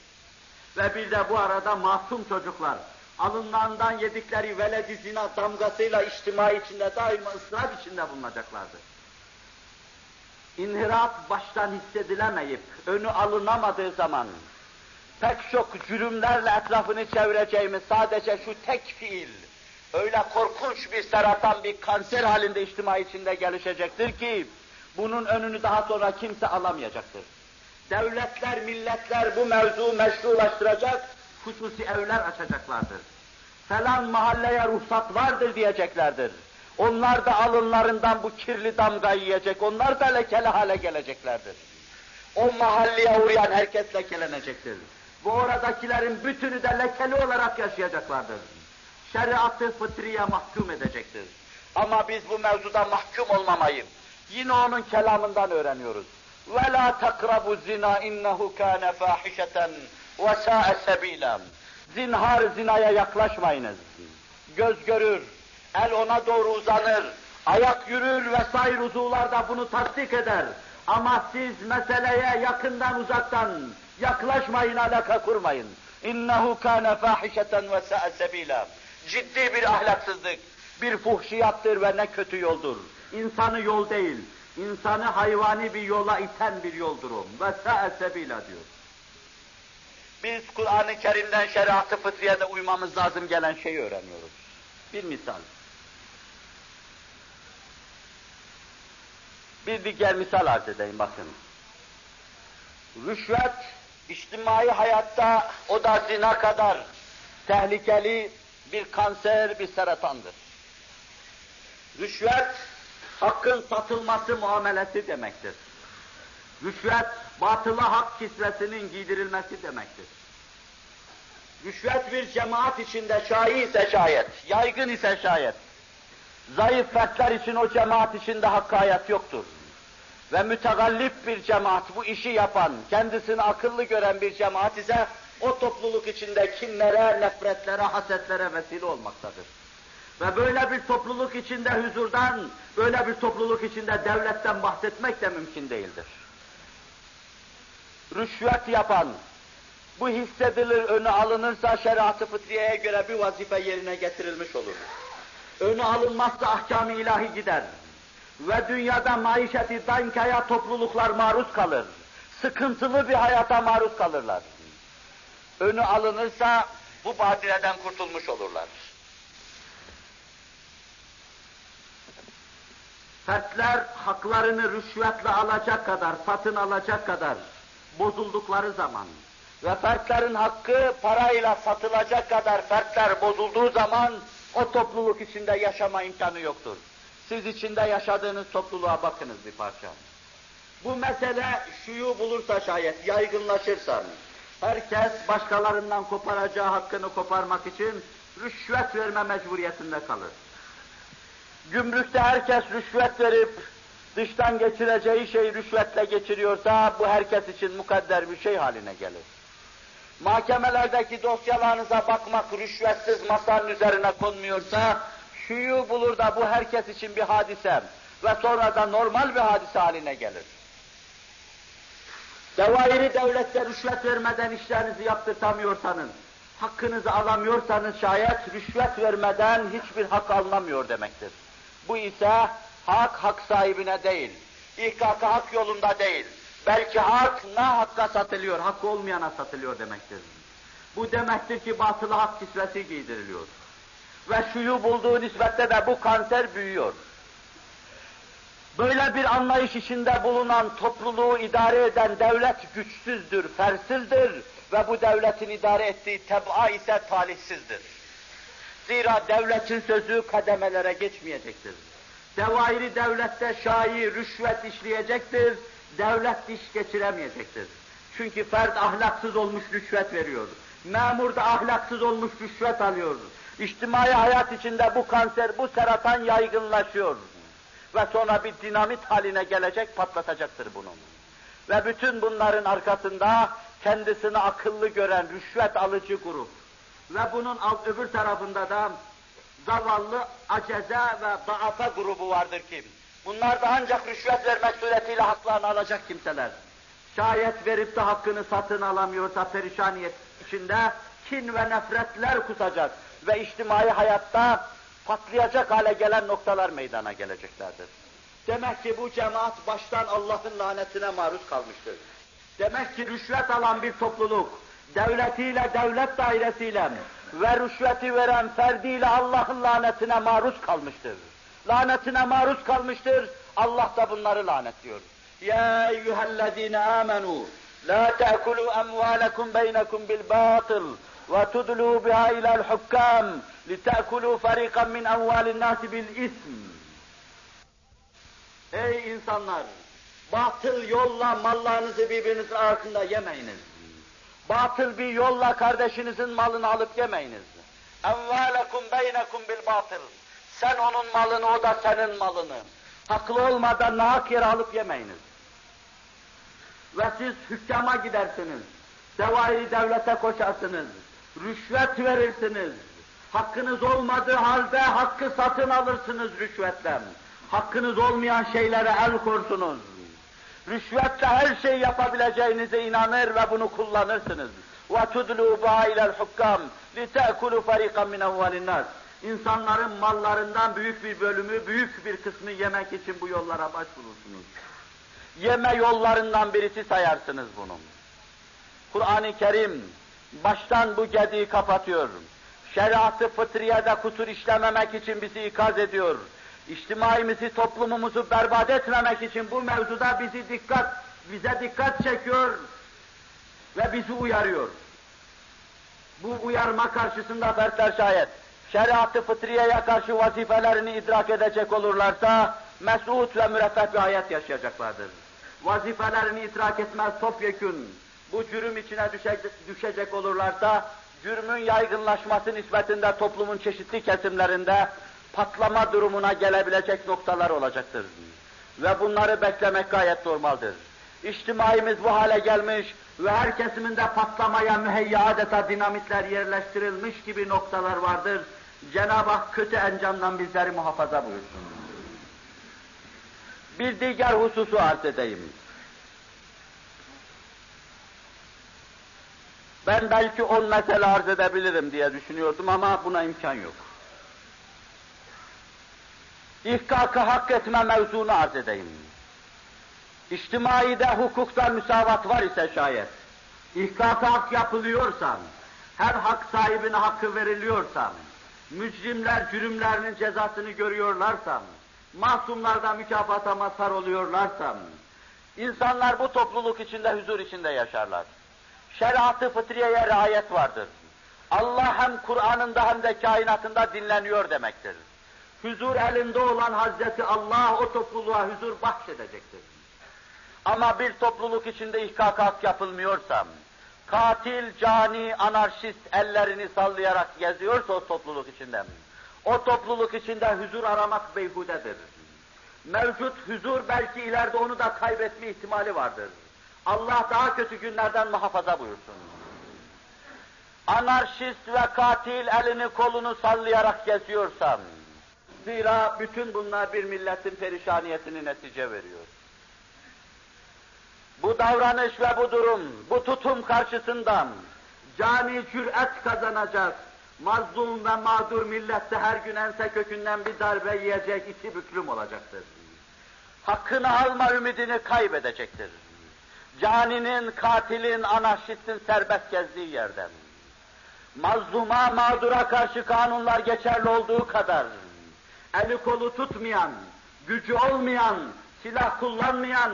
Ve bir de bu arada masum çocuklar, alınlarından yedikleri veledi zina damgasıyla içtima içinde daima ısrar içinde bulunacaklardır. İnhirat baştan hissedilemeyip, önü alınamadığı zaman, pek çok cürümlerle etrafını çevireceğimiz sadece şu tek fiil, öyle korkunç bir seratan, bir kanser halinde içtima içinde gelişecektir ki, bunun önünü daha sonra kimse alamayacaktır. Devletler, milletler bu mevzu meşrulaştıracak, hususi evler açacaklardır. Falan mahalleye ruhsat vardır diyeceklerdir. Onlar da alınlarından bu kirli damgayı yiyecek, onlar da lekeli hale geleceklerdir. O mahalleye uğrayan herkes lekelenecektir. Bu oradakilerin bütünü de lekeli olarak yaşayacaklardır. Şeriatı fıtriye mahkum edecektir. Ama biz bu mevzuda mahkum olmamayı yine onun kelamından öğreniyoruz. وَلَا تَقْرَبُوا الزِّنَا اِنَّهُ كَانَ فَاحِشَةً وَسَاءَ سَب۪يلًا Zinhar zinaya yaklaşmayınız. Göz görür, el ona doğru uzanır, ayak yürür vesaire uzuvlar da bunu tasdik eder. Ama siz meseleye yakından uzaktan yaklaşmayın, alaka kurmayın. İnnehu kana fahişeten ve sa'a. Ciddi bir ahlaksızlık, bir fuhşiyattır ve ne kötü yoldur. İnsanı yol değil, insanı hayvani bir yola iten bir yoldur o. Ve sa'a diyor. Biz Kur'an-ı Kerim'den şeriatı fıtriyede uymamız lazım gelen şeyi öğreniyoruz. Bir misal. Bir diğer misal arz edeyim bakın. Rüşvet, içtimai hayatta o da zina kadar tehlikeli bir kanser, bir seratandır. Rüşvet, hakkın satılması muamelesi demektir. Rüşvet, batıla hak kisvesinin giydirilmesi demektir. Rüşvet bir cemaat içinde şai ise şayet, yaygın ise şayet, zayıf fertler için o cemaat içinde hakkayet yoktur. Ve mütegallip bir cemaat bu işi yapan, kendisini akıllı gören bir cemaat ise o topluluk içinde kinlere, nefretlere, hasetlere vesile olmaktadır. Ve böyle bir topluluk içinde huzurdan, böyle bir topluluk içinde devletten bahsetmek de mümkün değildir. Rüşvet yapan, bu hissedilir, önü alınırsa şeriat-ı fıtriyeye göre bir vazife yerine getirilmiş olur. Önü alınmazsa ahkam-ı ilahi gider. Ve dünyada maişeti dankaya topluluklar maruz kalır. Sıkıntılı bir hayata maruz kalırlar. Önü alınırsa bu badireden kurtulmuş olurlar. Fertler haklarını rüşvetle alacak kadar, satın alacak kadar bozuldukları zaman ve fertlerin hakkı parayla satılacak kadar fertler bozulduğu zaman o topluluk içinde yaşama imkanı yoktur. Siz içinde yaşadığınız topluluğa bakınız bir parça. Bu mesele şuyu bulursa şayet, yaygınlaşırsa, herkes başkalarından koparacağı hakkını koparmak için rüşvet verme mecburiyetinde kalır. Gümrükte herkes rüşvet verip dıştan geçireceği şeyi rüşvetle geçiriyorsa bu herkes için mukadder bir şey haline gelir. Mahkemelerdeki dosyalarınıza bakmak rüşvetsiz masanın üzerine konmuyorsa şuyu bulur da bu herkes için bir hadise ve sonra da normal bir hadise haline gelir. Devairi devlette rüşvet vermeden işlerinizi yaptırtamıyorsanız, hakkınızı alamıyorsanız şayet rüşvet vermeden hiçbir hak alınamıyor demektir. Bu ise hak hak sahibine değil, ihkakı hak yolunda değil, belki hak na hakka satılıyor, hakkı olmayana satılıyor demektir. Bu demektir ki batılı hak kisvesi giydiriliyor. Ve şuyu bulduğu nispette de bu kanser büyüyor. Böyle bir anlayış içinde bulunan topluluğu idare eden devlet güçsüzdür, fersizdir ve bu devletin idare ettiği tebaa ise talihsizdir. Zira devletin sözü kademelere geçmeyecektir. Devairi devlette şai rüşvet işleyecektir, devlet diş geçiremeyecektir. Çünkü fert ahlaksız olmuş rüşvet veriyor. Memur da ahlaksız olmuş rüşvet alıyor. İçtimai hayat içinde bu kanser, bu seratan yaygınlaşıyor. Ve sonra bir dinamit haline gelecek, patlatacaktır bunu. Ve bütün bunların arkasında kendisini akıllı gören rüşvet alıcı grup ve bunun alt öbür tarafında da zavallı aceze ve daafa grubu vardır ki bunlar da ancak rüşvet vermek suretiyle haklarını alacak kimseler. Şayet verip de hakkını satın alamıyorsa perişaniyet içinde kin ve nefretler kusacak ve içtimai hayatta patlayacak hale gelen noktalar meydana geleceklerdir. Demek ki bu cemaat baştan Allah'ın lanetine maruz kalmıştır. Demek ki rüşvet alan bir topluluk, devletiyle, devlet dairesiyle ve rüşveti veren ferdiyle Allah'ın lanetine maruz kalmıştır. Lanetine maruz kalmıştır, Allah da bunları lanetliyor. Ya eyyühellezine amenu, la te'kulu emvalekum beynekum bil batıl ve tudlu biha ila'l hukkam لِتَأْكُلُوا فَرِيقًا مِنْ اَوَّالِ النَّاسِ بِالْاِسْمِ Ey insanlar! Batıl yolla mallarınızı birbirinizin arasında yemeyiniz. Batıl bir yolla kardeşinizin malını alıp yemeyiniz. اَوَّالَكُمْ بَيْنَكُمْ بِالْبَاطِلِ Sen onun malını, o da senin malını. Haklı olmadan nahak yere alıp yemeyiniz. Ve siz hükkama gidersiniz. Devairi devlete koşarsınız. Rüşvet verirsiniz Hakkınız olmadığı halde hakkı satın alırsınız rüşvetle. Hakkınız olmayan şeylere el kursunuz. Rüşvetle her şey yapabileceğinize inanır ve bunu kullanırsınız. وَتُدْلُوا بَا اِلَى الْحُكَّامِ لِتَأْكُلُوا فَرِيقًا مِنْ اَوَّلِ النَّاسِ İnsanların mallarından büyük bir bölümü, büyük bir kısmı yemek için bu yollara başvurursunuz. Yeme yollarından birisi sayarsınız bunu. Kur'an-ı Kerim baştan bu gediği kapatıyor şeriatı fıtriyede kusur işlememek için bizi ikaz ediyor. İçtimaimizi, toplumumuzu berbat etmemek için bu mevzuda bizi dikkat, bize dikkat çekiyor ve bizi uyarıyor. Bu uyarma karşısında fertler şayet şeriatı fıtriyeye karşı vazifelerini idrak edecek olurlarsa mesut ve müreffeh bir hayat yaşayacaklardır. Vazifelerini idrak etmez topyekün bu cürüm içine düşecek, olurlarsa cürmün yaygınlaşması nispetinde toplumun çeşitli kesimlerinde patlama durumuna gelebilecek noktalar olacaktır. Ve bunları beklemek gayet normaldir. İçtimaimiz bu hale gelmiş ve her kesiminde patlamaya müheyya adeta dinamitler yerleştirilmiş gibi noktalar vardır. Cenab-ı Hak kötü encamdan bizleri muhafaza buyursun. Bir diğer hususu arz edeyim. Ben belki on mesele arz edebilirim diye düşünüyordum ama buna imkan yok. İhkakı hak etme mevzunu arz edeyim. İçtimaide hukukta müsavat var ise şayet, ihkakı hak yapılıyorsa, her hak sahibine hakkı veriliyorsa, mücrimler cürümlerinin cezasını görüyorlarsa, masumlar da mükafata mazhar oluyorlarsa, insanlar bu topluluk içinde, huzur içinde yaşarlar şeriatı fıtriyeye riayet vardır. Allah hem Kur'an'ında hem de kainatında dinleniyor demektir. huzur elinde olan Hazreti Allah o topluluğa huzur bahşedecektir. Ama bir topluluk içinde ihkakak yapılmıyorsa, katil, cani, anarşist ellerini sallayarak geziyorsa o topluluk içinde, o topluluk içinde huzur aramak beyhudedir. Mevcut huzur belki ileride onu da kaybetme ihtimali vardır. Allah daha kötü günlerden muhafaza buyursun. Anarşist ve katil elini kolunu sallayarak geziyorsam, zira bütün bunlar bir milletin perişaniyetini netice veriyor. Bu davranış ve bu durum, bu tutum karşısından cani cüret kazanacak, mazlum ve mağdur millette her gün ense kökünden bir darbe yiyecek, içi büklüm olacaktır. Hakkını alma ümidini kaybedecektir. Caninin, katilin, anarşistin serbest gezdiği yerden. Mazluma, mağdura karşı kanunlar geçerli olduğu kadar, eli kolu tutmayan, gücü olmayan, silah kullanmayan,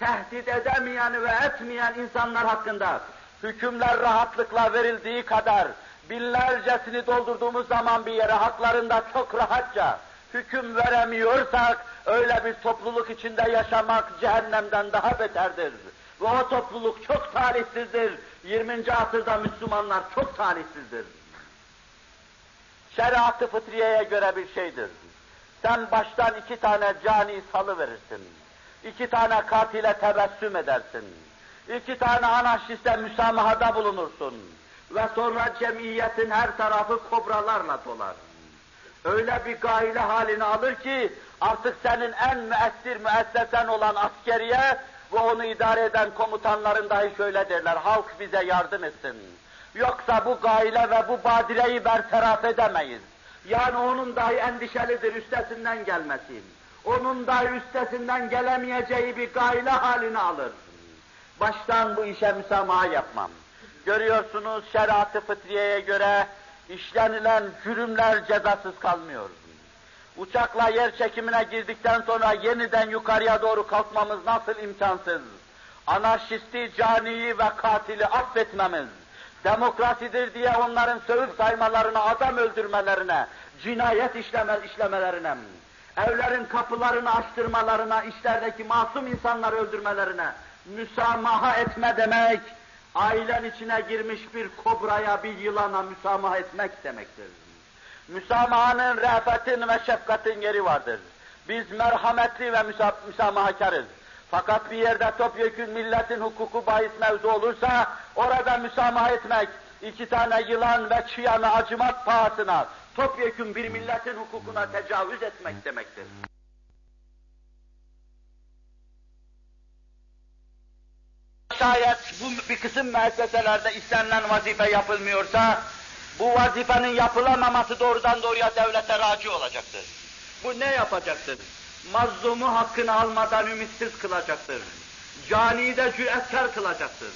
tehdit edemeyen ve etmeyen insanlar hakkında hükümler rahatlıkla verildiği kadar binlercesini doldurduğumuz zaman bir yere haklarında çok rahatça hüküm veremiyorsak öyle bir topluluk içinde yaşamak cehennemden daha beterdir. Ve o topluluk çok talihsizdir. 20. asırda Müslümanlar çok talihsizdir. Şeriat-ı fıtriyeye göre bir şeydir. Sen baştan iki tane cani salı verirsin. İki tane katile tebessüm edersin. İki tane anarşiste müsamahada bulunursun. Ve sonra cemiyetin her tarafı kobralarla dolar. Öyle bir gaile halini alır ki artık senin en müessir müessesen olan askeriye ve onu idare eden komutanların dahi şöyle derler, halk bize yardım etsin. Yoksa bu gaile ve bu badireyi bertaraf edemeyiz. Yani onun dahi endişelidir üstesinden gelmesi. Onun dahi üstesinden gelemeyeceği bir gaile halini alır. Baştan bu işe müsamaha yapmam. Görüyorsunuz şeriat-ı fıtriyeye göre işlenilen cürümler cezasız kalmıyor. Uçakla yer çekimine girdikten sonra yeniden yukarıya doğru kalkmamız nasıl imkansız? Anarşisti, caniyi ve katili affetmemiz, demokrasidir diye onların sövüp saymalarına, adam öldürmelerine, cinayet işleme, işlemelerine, evlerin kapılarını açtırmalarına, işlerdeki masum insanları öldürmelerine müsamaha etme demek, ailen içine girmiş bir kobraya, bir yılana müsamaha etmek demektir. Müsamahanın, rehapetin ve şefkatin yeri vardır. Biz merhametli ve müsa müsamahakarız. Fakat bir yerde topyekün milletin hukuku bahis mevzu olursa, orada müsamaha etmek, iki tane yılan ve çıyanı acımak pahasına, topyekün bir milletin hukukuna tecavüz etmek demektir. Şayet bu bir kısım müesseselerde istenilen vazife yapılmıyorsa, bu vazifenin yapılamaması doğrudan doğruya devlete raci olacaktır. Bu ne yapacaktır? Mazlumu hakkını almadan ümitsiz kılacaktır. Caniyi de cüretkar kılacaktır.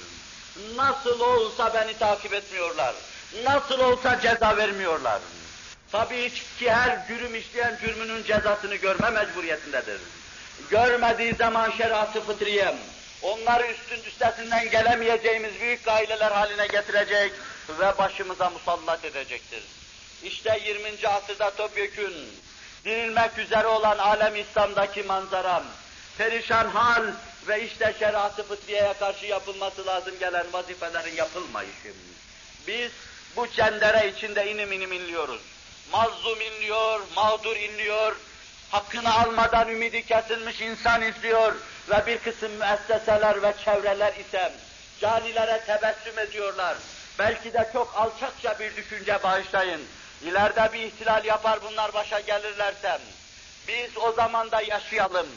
Nasıl olsa beni takip etmiyorlar. Nasıl olsa ceza vermiyorlar. Tabii ki her cürüm işleyen cürmünün cezasını görme mecburiyetindedir. Görmediği zaman şeriat-ı fıtriyem, onları üstün üstesinden gelemeyeceğimiz büyük aileler haline getirecek ve başımıza musallat edecektir. İşte 20. asırda topyekün dirilmek üzere olan alem İslam'daki manzaram, perişan hal ve işte şeriat-ı fıtriyeye karşı yapılması lazım gelen vazifelerin yapılmayışı. Biz bu cendere içinde inim inim inliyoruz. Mazlum inliyor, mağdur inliyor, hakkını almadan ümidi kesilmiş insan izliyor ve bir kısım müesseseler ve çevreler ise canilere tebessüm ediyorlar. Belki de çok alçakça bir düşünce bağışlayın. İleride bir ihtilal yapar bunlar başa gelirlerse, biz o zaman da yaşayalım.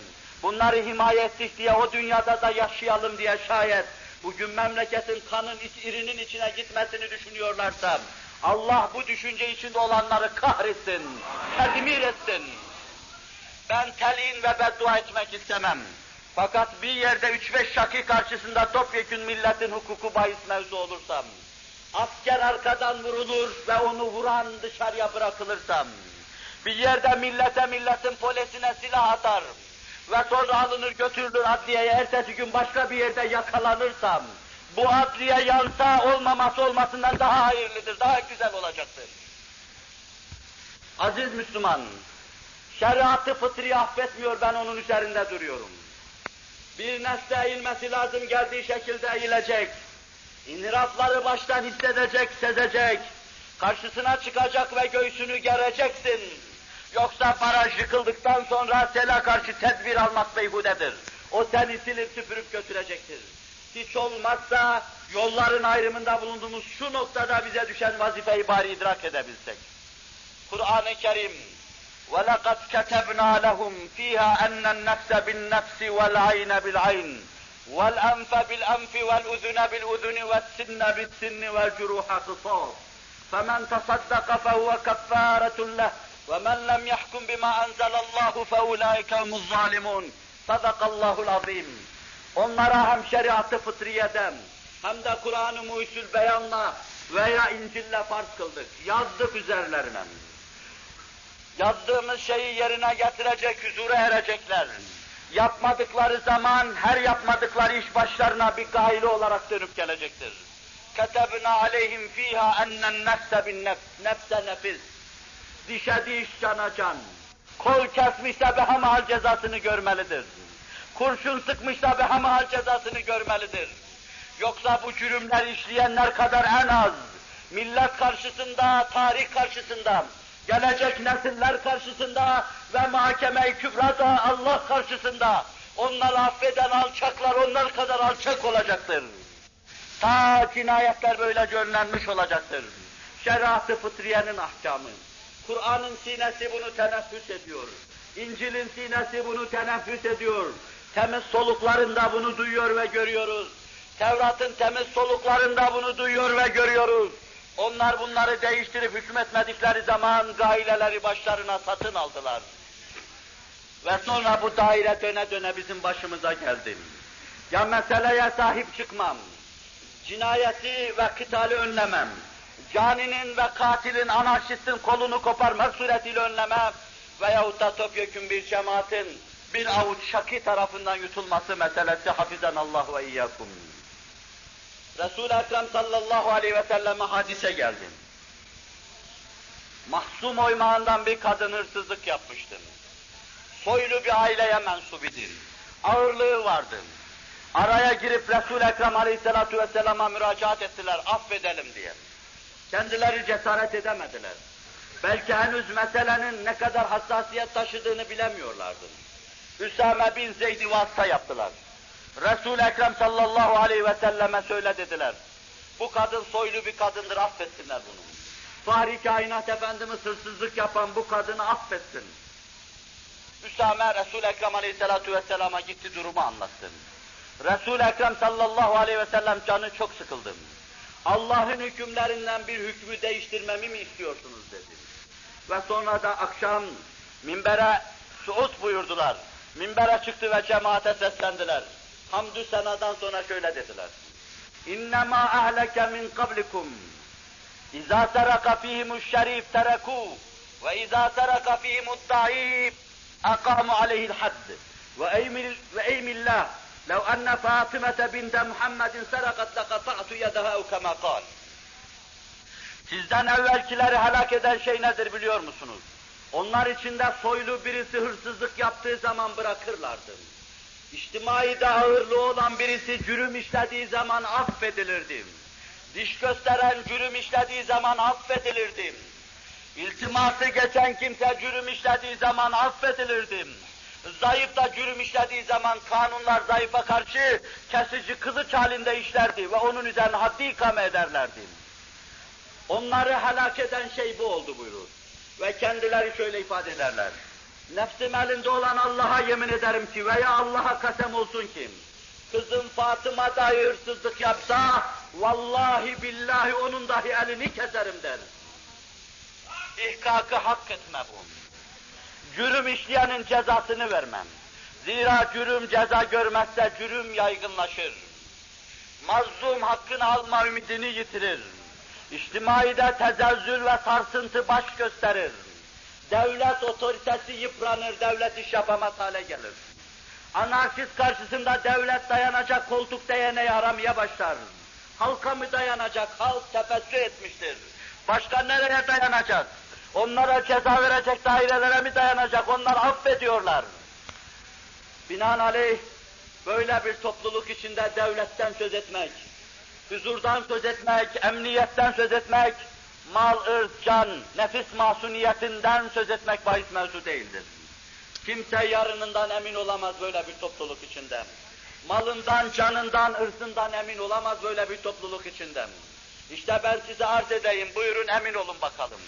Bunları himaye ettik diye o dünyada da yaşayalım diye şayet bugün memleketin kanın irinin içine gitmesini düşünüyorlarsa, Allah bu düşünce içinde olanları kahretsin, tedmir etsin. Ben telin ve beddua etmek istemem. Fakat bir yerde üç beş şaki karşısında topyekün milletin hukuku bahis mevzu olursam, asker arkadan vurulur ve onu vuran dışarıya bırakılırsam, bir yerde millete milletin polisine silah atar ve sonra alınır götürülür adliyeye, ertesi gün başka bir yerde yakalanırsam, bu adliye yansa olmaması olmasından daha hayırlıdır, daha güzel olacaktır. Aziz Müslüman, Şeriatı fıtriyi affetmiyor, ben onun üzerinde duruyorum. Bir nesle eğilmesi lazım, geldiği şekilde eğilecek. İnhirafları baştan hissedecek, sezecek. Karşısına çıkacak ve göğsünü gereceksin. Yoksa baraj yıkıldıktan sonra sele karşı tedbir almak beyhudedir. O seni silip süpürüp götürecektir. Hiç olmazsa yolların ayrımında bulunduğumuz şu noktada bize düşen vazifeyi bari idrak edebilsek. Kur'an-ı Kerim وَلَقَدْ كَتَبْنَا لَهُمْ ف۪يهَا أَنَّ النَّفْسَ بِالنَّفْسِ وَالْعَيْنَ بِالْعَيْنِ وَالْأَنْفَ بِالْأَنْفِ وَالْأُذُنَ بِالْأُذُنِ وَالسِّنَّ بِالسِّنِّ وَالْجُرُوحَ قِصَاص فَمَنْ تَصَدَّقَ فَهُوَ كَفَّارَةٌ لَهُ وَمَنْ لَمْ يَحْكُمْ بِمَا أَنْزَلَ اللّٰهُ فَاُولَٰئِكَ هُمُ الظَّالِمُونَ صَدَقَ اللّٰهُ الْعَظِيمُ Onlara hem şeriatı fıtriyeden hem de Kur'an-ı Muhyüzül Beyan'la veya İncil'le farz kıldık. Yazdık üzerlerine. Yazdığımız şeyi yerine getirecek, huzura erecekler. Yapmadıkları zaman her yapmadıkları iş başlarına bir gaile olarak dönüp gelecektir. Aleyhim fiha ennen nefse bin nefs, nefse nefis. Dişe diş, cana can. Kol kesmişse behemahal cezasını görmelidir. Kurşun sıkmışsa behemahal cezasını görmelidir. Yoksa bu cürümler işleyenler kadar en az, millet karşısında, tarih karşısında, gelecek nesiller karşısında ve mahkeme-i kübrada Allah karşısında onları affeden alçaklar onlar kadar alçak olacaktır. Ta cinayetler böylece önlenmiş olacaktır. Şeriat-ı fıtriyenin ahkamı. Kur'an'ın sinesi bunu teneffüs ediyor. İncil'in sinesi bunu teneffüs ediyor. Temiz soluklarında bunu duyuyor ve görüyoruz. Tevrat'ın temiz soluklarında bunu duyuyor ve görüyoruz. Onlar bunları değiştirip hükmetmedikleri zaman gaileleri başlarına satın aldılar. Ve sonra bu daire döne döne bizim başımıza geldi. Ya meseleye sahip çıkmam, cinayeti ve kıtali önlemem, caninin ve katilin, anarşistin kolunu koparmak suretiyle önlemem veyahut da topyekun bir cemaatin bir avuç şaki tarafından yutulması meselesi hafizan Allah ve iyyakum. Resul-i Ekrem sallallahu aleyhi ve selleme hadise geldi. Mahsum oymağından bir kadın hırsızlık yapmıştı. Soylu bir aileye mensup idi. Ağırlığı vardı. Araya girip Resul-i Ekrem aleyhissalatu vesselama müracaat ettiler, affedelim diye. Kendileri cesaret edemediler. Belki henüz meselenin ne kadar hassasiyet taşıdığını bilemiyorlardı. Üsame bin Zeyd'i vasıta yaptılar. Resul-i Ekrem sallallahu aleyhi ve selleme söyle dediler. Bu kadın soylu bir kadındır, affetsinler bunu. Fahri kainat Efendimiz hırsızlık yapan bu kadını affetsin. Üsame Resul-i Ekrem aleyhissalatu vesselama gitti durumu anlattı. Resul-i Ekrem sallallahu aleyhi ve sellem canı çok sıkıldı. Allah'ın hükümlerinden bir hükmü değiştirmemi mi istiyorsunuz dedi. Ve sonra da akşam minbere suud buyurdular. Minbere çıktı ve cemaate seslendiler Hamdü senadan sonra şöyle dediler. İnnemâ ahleke min kablikum. İzâ teraka fihimuş şerif terekû ve izâ teraka fihimud da'if akamu aleyhil hadd ve eymil ve eymillah لو أن فاطمة بنت محمد سرقت لقطعت يدها أو كما قال. Sizden evvelkileri helak eden şey nedir biliyor musunuz? Onlar içinde soylu birisi hırsızlık yaptığı zaman bırakırlardı. İçtimai de ağırlığı olan birisi cürüm işlediği zaman affedilirdi. Diş gösteren cürüm işlediği zaman affedilirdi. İltiması geçen kimse cürüm işlediği zaman affedilirdi. Zayıf da cürüm işlediği zaman kanunlar zayıfa karşı kesici kılıç halinde işlerdi ve onun üzerine haddi ikame ederlerdi. Onları helak eden şey bu oldu buyurur. Ve kendileri şöyle ifade ederler. Nefsim elinde olan Allah'a yemin ederim ki veya Allah'a kasem olsun ki kızım Fatıma dahi hırsızlık yapsa vallahi billahi onun dahi elini keserim der. İhkakı hak etme bu. Cürüm işleyenin cezasını vermem. Zira cürüm ceza görmezse cürüm yaygınlaşır. Mazlum hakkını alma ümidini yitirir. İçtimaide tezelzül ve sarsıntı baş gösterir. Devlet otoritesi yıpranır, devlet iş yapamaz hale gelir. Anarşist karşısında devlet dayanacak koltuk değneği aramaya başlar. Halka mı dayanacak? Halk tefessü etmiştir. Başka nereye dayanacak? Onlara ceza verecek dairelere mi dayanacak? Onlar affediyorlar. Binaenaleyh böyle bir topluluk içinde devletten söz etmek, huzurdan söz etmek, emniyetten söz etmek, mal, ırz, can, nefis masumiyetinden söz etmek bahis mevzu değildir. Kimse yarınından emin olamaz böyle bir topluluk içinde. Malından, canından, ırzından emin olamaz böyle bir topluluk içinde. İşte ben size arz edeyim, buyurun emin olun bakalım.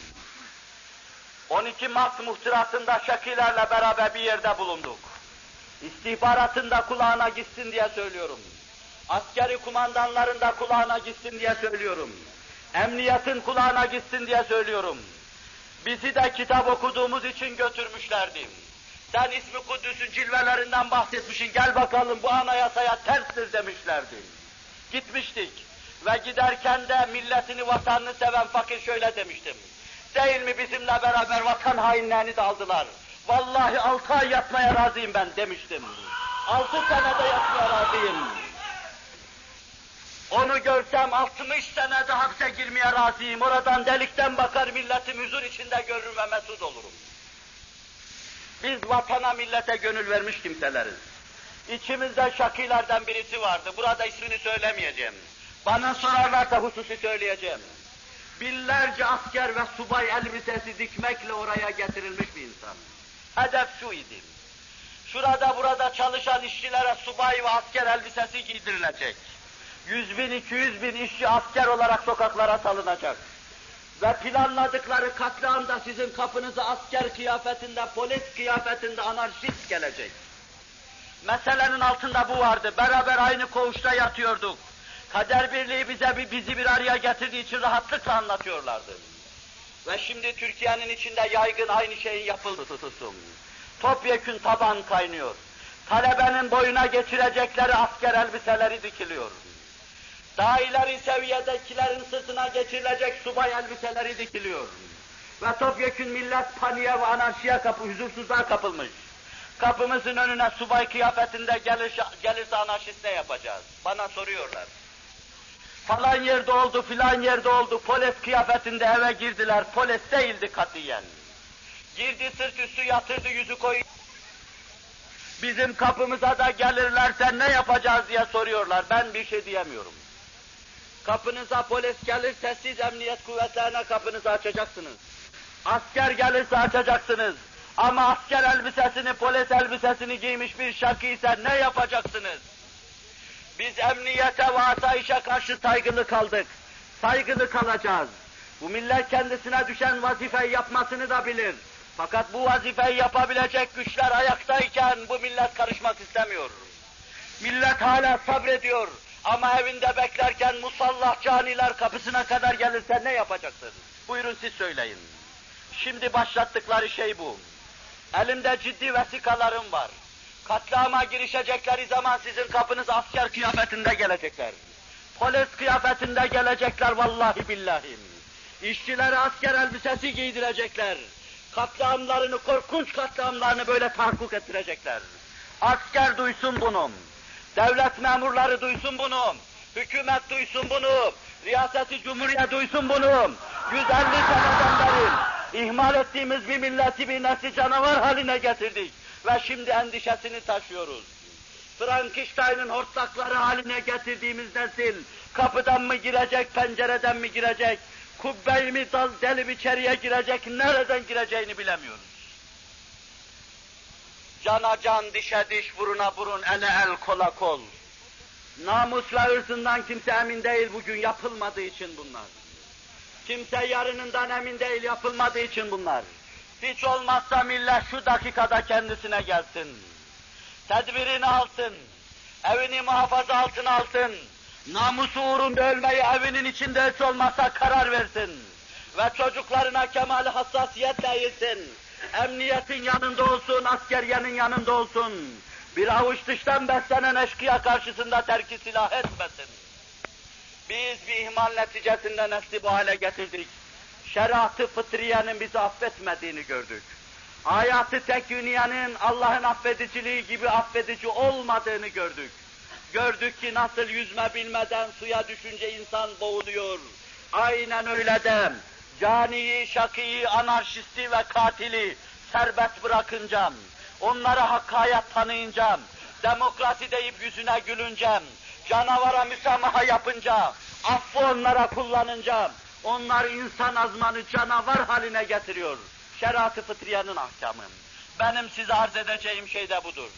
12 Mart muhtırasında Şakilerle beraber bir yerde bulunduk. İstihbaratında kulağına gitsin diye söylüyorum. Askeri kumandanların da kulağına gitsin diye söylüyorum. Emniyetin kulağına gitsin diye söylüyorum. Bizi de kitap okuduğumuz için götürmüşlerdi. Sen ismi Kudüs'ün cilvelerinden bahsetmişsin, gel bakalım bu anayasaya terstir demişlerdi. Gitmiştik ve giderken de milletini, vatanını seven fakir şöyle demiştim. Değil mi bizimle beraber vatan hainlerini de aldılar. Vallahi altı ay yatmaya razıyım ben demiştim. Altı senede yatmaya razıyım. Onu görsem 60 senede hapse girmeye razıyım. Oradan delikten bakar milletim huzur içinde görür ve mesut olurum. Biz vatana millete gönül vermiş kimseleriz. İçimizde şakilerden birisi vardı. Burada ismini söylemeyeceğim. Bana sorarlarsa hususi söyleyeceğim. Binlerce asker ve subay elbisesi dikmekle oraya getirilmiş bir insan. Hedef şu idi. Şurada burada çalışan işçilere subay ve asker elbisesi giydirilecek. 100 bin, 200 bin işçi asker olarak sokaklara salınacak. Ve planladıkları katliamda sizin kapınıza asker kıyafetinde, polis kıyafetinde anarşist gelecek. Meselenin altında bu vardı. Beraber aynı koğuşta yatıyorduk. Kader birliği bize bizi bir araya getirdiği için rahatlıkla anlatıyorlardı. Ve şimdi Türkiye'nin içinde yaygın aynı şeyin yapıldığı. Topyekün taban kaynıyor. Talebenin boyuna geçirecekleri asker elbiseleri dikiliyor. Daha ileri seviyedekilerin sırtına geçirilecek subay elbiseleri dikiliyor. Ve topyekün millet paniğe ve anarşiye kapı, huzursuzluğa kapılmış. Kapımızın önüne subay kıyafetinde gelirse, gelirse anarşist ne yapacağız? Bana soruyorlar. Falan yerde oldu, filan yerde oldu, polis kıyafetinde eve girdiler, polis değildi katiyen. Girdi sırt üstü yatırdı yüzü koy. Bizim kapımıza da gelirlerse ne yapacağız diye soruyorlar. Ben bir şey diyemiyorum. Kapınıza polis gelirse siz emniyet kuvvetlerine kapınızı açacaksınız. Asker gelirse açacaksınız. Ama asker elbisesini, polis elbisesini giymiş bir şakı ise ne yapacaksınız? Biz emniyete ve asayişe karşı saygılı kaldık. Saygılı kalacağız. Bu millet kendisine düşen vazifeyi yapmasını da bilir. Fakat bu vazifeyi yapabilecek güçler ayaktayken bu millet karışmak istemiyor. Millet hala sabrediyor. Ama evinde beklerken musallah caniler kapısına kadar gelirse ne yapacaksın? Buyurun siz söyleyin. Şimdi başlattıkları şey bu. Elimde ciddi vesikalarım var. Katliama girişecekleri zaman sizin kapınız asker kıyafetinde gelecekler. Polis kıyafetinde gelecekler vallahi billahi. İşçilere asker elbisesi giydirecekler. Katliamlarını, korkunç katliamlarını böyle tahakkuk ettirecekler. Asker duysun bunu. Devlet memurları duysun bunu. Hükümet duysun bunu. Riyaseti Cumhuriyet duysun bunu. 150 seneden beri ihmal ettiğimiz bir milleti bir nesli canavar haline getirdik. Ve şimdi endişesini taşıyoruz. Frankenstein'ın hortlakları haline getirdiğimiz nesil, kapıdan mı girecek, pencereden mi girecek, kubbeyi mi dal delip içeriye girecek, nereden gireceğini bilemiyoruz. Cana can, dişe diş, buruna burun, ele el, kola kol. Namus ve ırzından kimse emin değil bugün yapılmadığı için bunlar. Kimse yarınından emin değil yapılmadığı için bunlar. Hiç olmazsa millet şu dakikada kendisine gelsin. Tedbirini alsın. Evini muhafaza altına alsın. Namusu uğrunda ölmeyi evinin içinde hiç olmazsa karar versin. Ve çocuklarına kemal hassasiyetle eğilsin. Emniyetin yanında olsun, askeriyenin yanında olsun. Bir avuç dıştan beslenen eşkıya karşısında terki silah etmesin. Biz bir ihmal neticesinde nesli bu hale getirdik. Şeriatı fıtriyenin bizi affetmediğini gördük. Hayatı tekviniyenin Allah'ın affediciliği gibi affedici olmadığını gördük. Gördük ki nasıl yüzme bilmeden suya düşünce insan boğuluyor. Aynen öyle de caniyi, şakiyi, anarşisti ve katili serbest bırakınca, onlara hakka hayat tanıyınca, demokrasi deyip yüzüne gülünce, canavara müsamaha yapınca, affı onlara kullanınca, onlar insan azmanı canavar haline getiriyor. Şeriat-ı fıtriyenin ahkamı. Benim size arz edeceğim şey de budur.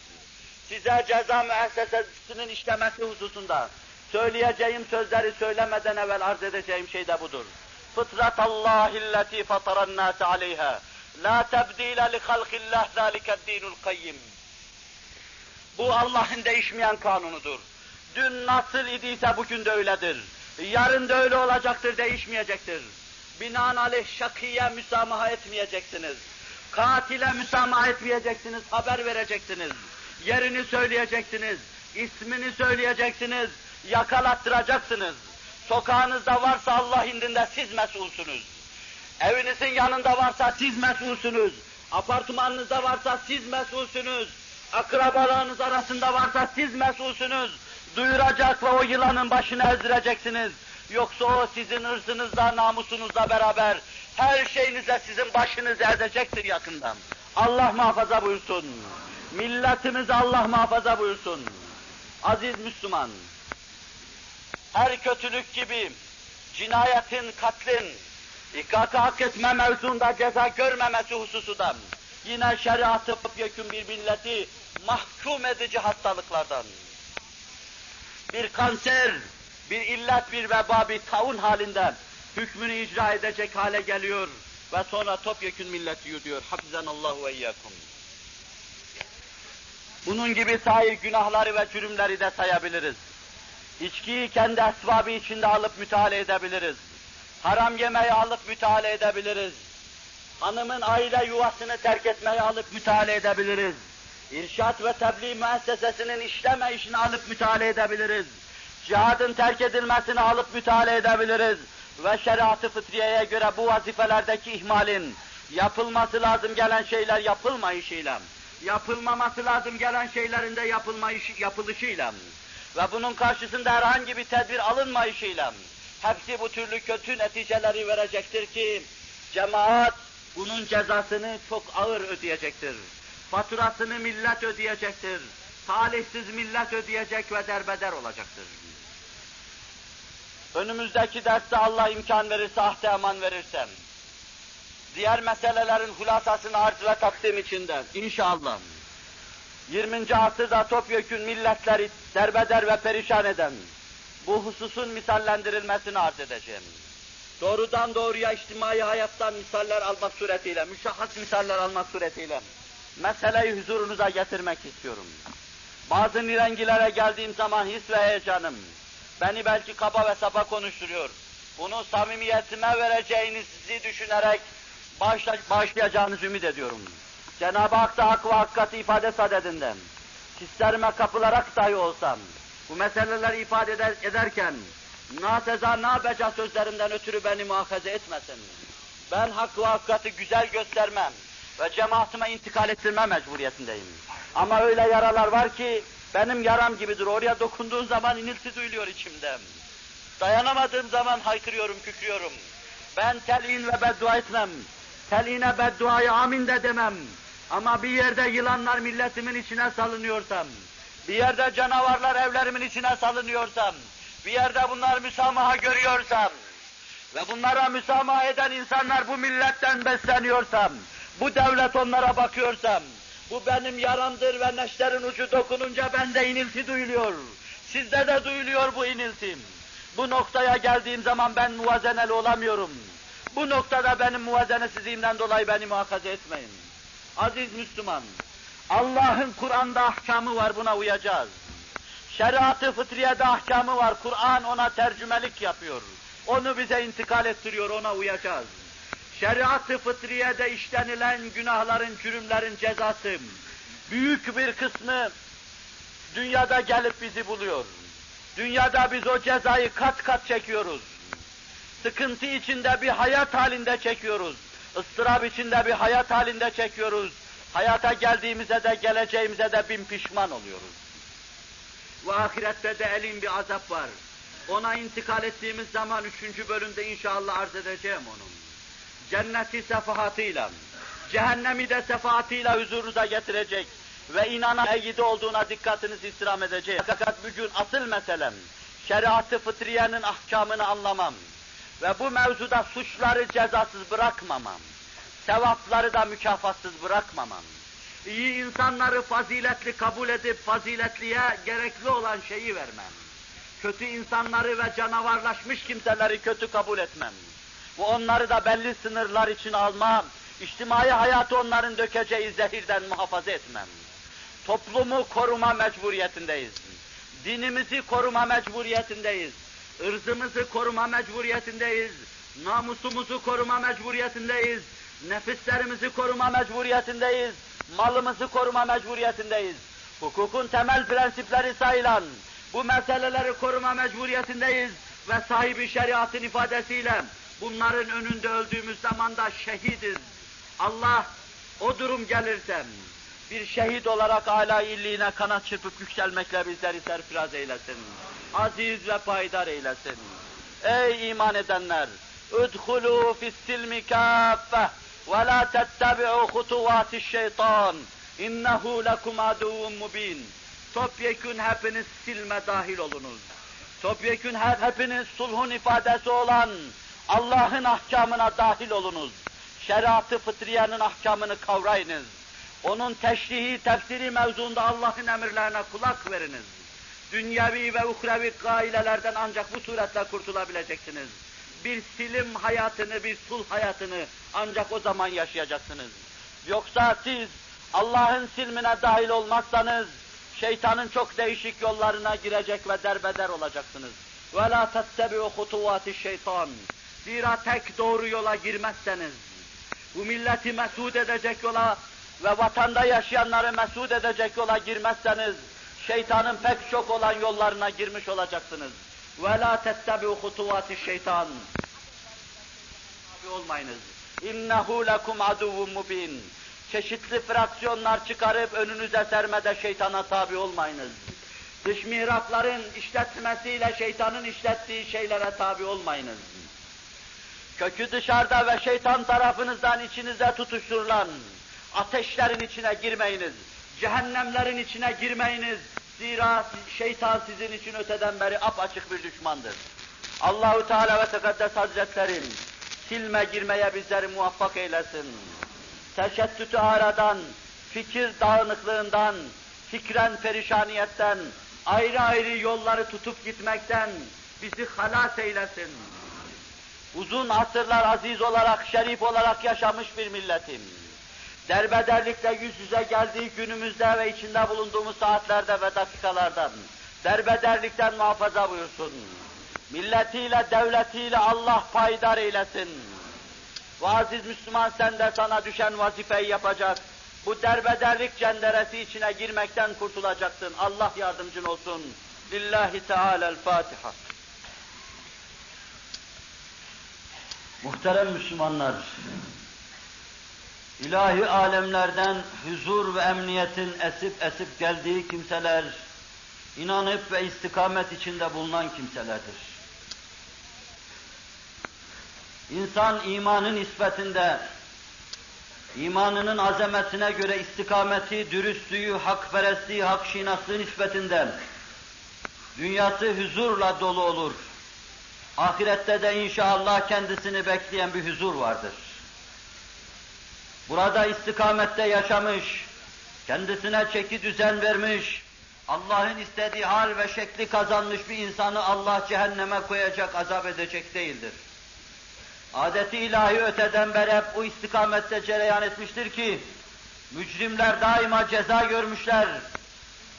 Size ceza müessesesinin işlemesi hususunda söyleyeceğim sözleri söylemeden evvel arz edeceğim şey de budur. Fıtrat Allahilleti fataran nas aleyha. La tebdile li halqillah zalika dinul kayyim. Bu Allah'ın değişmeyen kanunudur. Dün nasıl idiyse bugün de öyledir. Yarın da öyle olacaktır, değişmeyecektir. Binaenaleyh şakiye müsamaha etmeyeceksiniz. Katile müsamaha etmeyeceksiniz, haber vereceksiniz. Yerini söyleyeceksiniz, ismini söyleyeceksiniz, yakalattıracaksınız. Sokağınızda varsa Allah indinde siz mesulsünüz. Evinizin yanında varsa siz mesulsünüz. Apartmanınızda varsa siz mesulsünüz. Akrabalarınız arasında varsa siz mesulsünüz. Duyuracak ve o yılanın başını ezdireceksiniz. Yoksa o sizin hırsınızla, namusunuzla beraber her şeyinize sizin başınızı ezecektir yakından. Allah muhafaza buyursun. Milletimizi Allah muhafaza buyursun. Aziz Müslüman, her kötülük gibi cinayetin, katlin, ikakı hak etme mevzunda ceza görmemesi hususundan, yine şeriatı yekün bir milleti mahkum edici hastalıklardan, bir kanser, bir illet, bir veba, bir taun halinde hükmünü icra edecek hale geliyor ve sonra topyekün milleti yürüyor. Hafizanallahu ve iyyakum. Bunun gibi sair günahları ve cürümleri de sayabiliriz. İçkiyi kendi esvabı içinde alıp müteala edebiliriz. Haram yemeği alıp müteala edebiliriz. Hanımın aile yuvasını terk etmeyi alıp müteala edebiliriz. İrşat ve tebliğ müessesesinin işleme işini alıp müteala edebiliriz. Cihadın terk edilmesini alıp müteala edebiliriz. Ve şeriat-ı fıtriyeye göre bu vazifelerdeki ihmalin, yapılması lazım gelen şeyler yapılmayışıyla, yapılmaması lazım gelen şeylerin de yapılmayış, yapılışıyla ve bunun karşısında herhangi bir tedbir alınmayışıyla hepsi bu türlü kötü neticeleri verecektir ki cemaat bunun cezasını çok ağır ödeyecektir. Faturasını millet ödeyecektir. Talihsiz millet ödeyecek ve derbeder olacaktır. Önümüzdeki derste Allah imkan verirse, ahde eman verirsem, diğer meselelerin hulasasını arz ve takdim içinde inşallah 20. asırda topyekün milletleri derbeder ve perişan eden bu hususun misallendirilmesini arz edeceğim. Doğrudan doğruya içtimai hayattan misaller almak suretiyle, müşahhas misaller almak suretiyle meseleyi huzurunuza getirmek istiyorum. Bazı nirengilere geldiğim zaman his ve heyecanım beni belki kaba ve sapa konuşturuyor. Bunu samimiyetime vereceğinizi düşünerek başla, başlayacağınızı ümit ediyorum. Cenab-ı Hak da hak ve hakikati ifade sadedinden, hislerime kapılarak dahi olsam, bu meseleleri ifade eder, ederken, nateza nabeca sözlerimden ötürü beni muhafaza etmesin. Ben hak ve hakikati güzel göstermem ve cemaatime intikal ettirme mecburiyetindeyim. Ama öyle yaralar var ki, benim yaram gibidir. Oraya dokunduğun zaman inilti duyuluyor içimde. Dayanamadığım zaman haykırıyorum, kükrüyorum. Ben telin ve beddua etmem. Teline bedduayı amin de demem. Ama bir yerde yılanlar milletimin içine salınıyorsam, bir yerde canavarlar evlerimin içine salınıyorsam, bir yerde bunlar müsamaha görüyorsam ve bunlara müsamaha eden insanlar bu milletten besleniyorsam, bu devlet onlara bakıyorsam, bu benim yaramdır ve neşterin ucu dokununca bende inilti duyuluyor. Sizde de duyuluyor bu iniltim. Bu noktaya geldiğim zaman ben muvazeneli olamıyorum. Bu noktada benim muvazenesizliğimden dolayı beni muhakaze etmeyin. Aziz Müslüman, Allah'ın Kur'an'da ahkamı var buna uyacağız. Şeriat-ı fıtriyede ahkamı var, Kur'an ona tercümelik yapıyor. Onu bize intikal ettiriyor, ona uyacağız. Şeriat-ı fıtriyede işlenilen günahların, cürümlerin cezası, büyük bir kısmı dünyada gelip bizi buluyor. Dünyada biz o cezayı kat kat çekiyoruz. Sıkıntı içinde bir hayat halinde çekiyoruz ıstırap içinde bir hayat halinde çekiyoruz. Hayata geldiğimize de geleceğimize de bin pişman oluyoruz. Ve ahirette de elin bir azap var. Ona intikal ettiğimiz zaman üçüncü bölümde inşallah arz edeceğim onu. cenneti sefahatıyla, cehennemi de sefahatıyla huzurunuza getirecek ve inanan eğidi olduğuna dikkatinizi istirham edecek. Fakat bugün asıl meselem, şeriatı fıtriyenin ahkamını anlamam ve bu mevzuda suçları cezasız bırakmamam, sevapları da mükafatsız bırakmamam, iyi insanları faziletli kabul edip faziletliye gerekli olan şeyi vermem, kötü insanları ve canavarlaşmış kimseleri kötü kabul etmem, ve onları da belli sınırlar için almam, içtimai hayatı onların dökeceği zehirden muhafaza etmem. Toplumu koruma mecburiyetindeyiz. Dinimizi koruma mecburiyetindeyiz. Irzımızı koruma mecburiyetindeyiz. Namusumuzu koruma mecburiyetindeyiz. Nefislerimizi koruma mecburiyetindeyiz. Malımızı koruma mecburiyetindeyiz. Hukukun temel prensipleri sayılan bu meseleleri koruma mecburiyetindeyiz ve sahibi şeriatın ifadesiyle bunların önünde öldüğümüz zaman da şehidiz. Allah o durum gelirse bir şehit olarak âlâ illiğine kanat çırpıp yükselmekle bizleri serfiraz eylesin Aziz ve payidar eylesin. Ey iman edenler! اُدْخُلُوا فِي السِّلْمِ كَافَّةً وَلَا تَتَّبِعُوا خُطُوَاتِ الشَّيْطَانِ اِنَّهُ لَكُمْ عَدُوٌ مُب۪ينٌ Topyekün hepiniz silme dahil olunuz. Topyekün hepiniz sulhun ifadesi olan Allah'ın ahkamına dahil olunuz. Şeriatı fıtriyenin ahkamını kavrayınız. Onun teşrihi, tefsiri mevzuunda Allah'ın emirlerine kulak veriniz. Dünyevi ve uhrevi gailelerden ancak bu suretle kurtulabileceksiniz. Bir silim hayatını, bir sulh hayatını ancak o zaman yaşayacaksınız. Yoksa siz Allah'ın silmine dahil olmazsanız, şeytanın çok değişik yollarına girecek ve derbeder olacaksınız. وَلَا تَتَّبِعُ خُطُوَاتِ şeytan. Zira tek doğru yola girmezseniz, bu milleti mesud edecek yola ve vatanda yaşayanları mesud edecek yola girmezseniz, şeytanın pek çok olan yollarına girmiş olacaksınız. وَلَا تَتَّبِعُ خُطُوَاتِ şeytan. olmayınız. اِنَّهُ لَكُمْ عَدُوٌ مُب۪ينٌ Çeşitli fraksiyonlar çıkarıp önünüze sermede şeytana tabi olmayınız. Dış mihrapların işletmesiyle şeytanın işlettiği şeylere tabi olmayınız. Kökü dışarıda ve şeytan tarafınızdan içinize tutuşturulan ateşlerin içine girmeyiniz. Cehennemlerin içine girmeyiniz. Zira şeytan sizin için öteden beri apaçık bir düşmandır. Allahu Teala ve Tekaddes Hazretleri silme girmeye bizleri muvaffak eylesin. Teşettütü aradan, fikir dağınıklığından, fikren perişaniyetten, ayrı ayrı yolları tutup gitmekten bizi halas eylesin. Uzun asırlar aziz olarak, şerif olarak yaşamış bir milletim. Derbederlikle yüz yüze geldiği günümüzde ve içinde bulunduğumuz saatlerde ve dakikalardan derbederlikten muhafaza buyursun. Milletiyle, devletiyle Allah payidar eylesin. Ve aziz Müslüman sen de sana düşen vazifeyi yapacak. Bu derbederlik cenderesi içine girmekten kurtulacaksın. Allah yardımcın olsun. Lillahi Teala'l-Fatiha. Muhterem Müslümanlar, ilahi alemlerden huzur ve emniyetin esip esip geldiği kimseler, inanıp ve istikamet içinde bulunan kimselerdir. İnsan imanın nispetinde, imanının azametine göre istikameti, dürüstlüğü, hakperestliği, hakşinaslığı nispetinde dünyası huzurla dolu olur. Ahirette de inşallah kendisini bekleyen bir huzur vardır. Burada istikamette yaşamış, kendisine çeki düzen vermiş, Allah'ın istediği hal ve şekli kazanmış bir insanı Allah cehenneme koyacak, azap edecek değildir. Adeti ilahi öteden beri hep bu istikamette cereyan etmiştir ki, mücrimler daima ceza görmüşler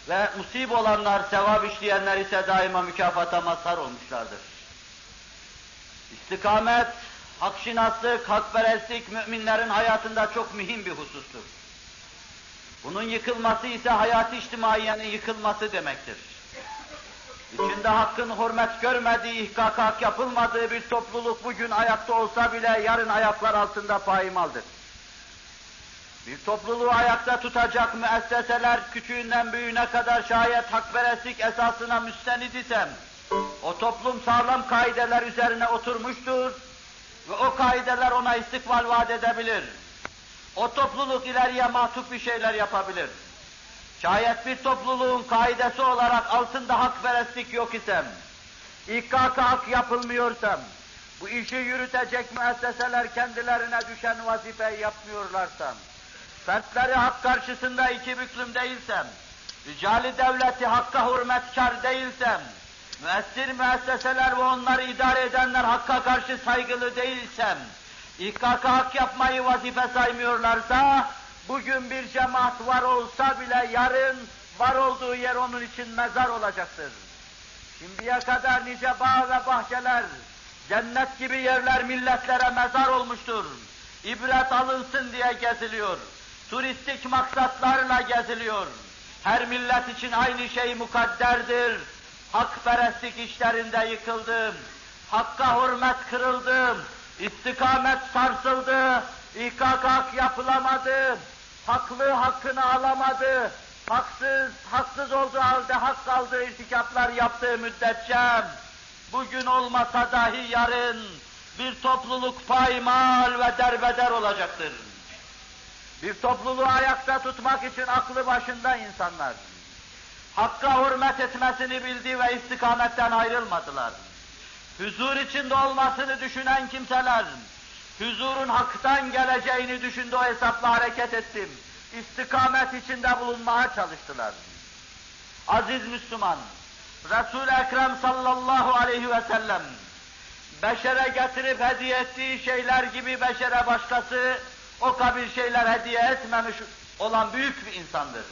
ve musib olanlar, sevap işleyenler ise daima mükafata mazhar olmuşlardır. İstikamet, hakşinaslık, hakperestlik müminlerin hayatında çok mühim bir husustur. Bunun yıkılması ise hayat-ı içtimaiyenin yıkılması demektir. İçinde hakkın hürmet görmediği, ihkak hak yapılmadığı bir topluluk bugün ayakta olsa bile yarın ayaklar altında paymaldır. Bir topluluğu ayakta tutacak müesseseler küçüğünden büyüğüne kadar şayet hakperestlik esasına müstenid isem, o toplum sağlam kaideler üzerine oturmuştur ve o kaideler ona istikbal vaat edebilir. O topluluk ileriye mahtup bir şeyler yapabilir. Şayet bir topluluğun kaidesi olarak altında hakperestlik yok isem, İKK hak yapılmıyorsam, bu işi yürütecek müesseseler kendilerine düşen vazifeyi yapmıyorlarsam, fertleri hak karşısında iki büklüm değilsem, ricali devleti hakka hürmetkar değilsem, müessir müesseseler ve onları idare edenler hakka karşı saygılı değilsem, İKK hak yapmayı vazife saymıyorlarsa, bugün bir cemaat var olsa bile yarın var olduğu yer onun için mezar olacaktır. Şimdiye kadar nice bağ ve bahçeler, cennet gibi yerler milletlere mezar olmuştur. İbret alınsın diye geziliyor. Turistik maksatlarla geziliyor. Her millet için aynı şey mukadderdir. Hakperestlik işlerinde yıkıldım. Hakka hürmet kırıldım. İstikamet sarsıldı. İKK hak yapılamadı. Haklı hakkını alamadı. Haksız, haksız olduğu halde hak kaldığı irtikaplar yaptığı müddetçe bugün olmasa dahi yarın bir topluluk paymal ve derbeder olacaktır. Bir topluluğu ayakta tutmak için aklı başında insanlar, hakka hürmet etmesini bildi ve istikametten ayrılmadılar. Huzur içinde olmasını düşünen kimseler, huzurun haktan geleceğini düşündü o hesapla hareket ettim. İstikamet içinde bulunmaya çalıştılar. Aziz Müslüman, Resul-i Ekrem sallallahu aleyhi ve sellem, beşere getirip hediye ettiği şeyler gibi beşere başkası o kabil şeyler hediye etmemiş olan büyük bir insandır.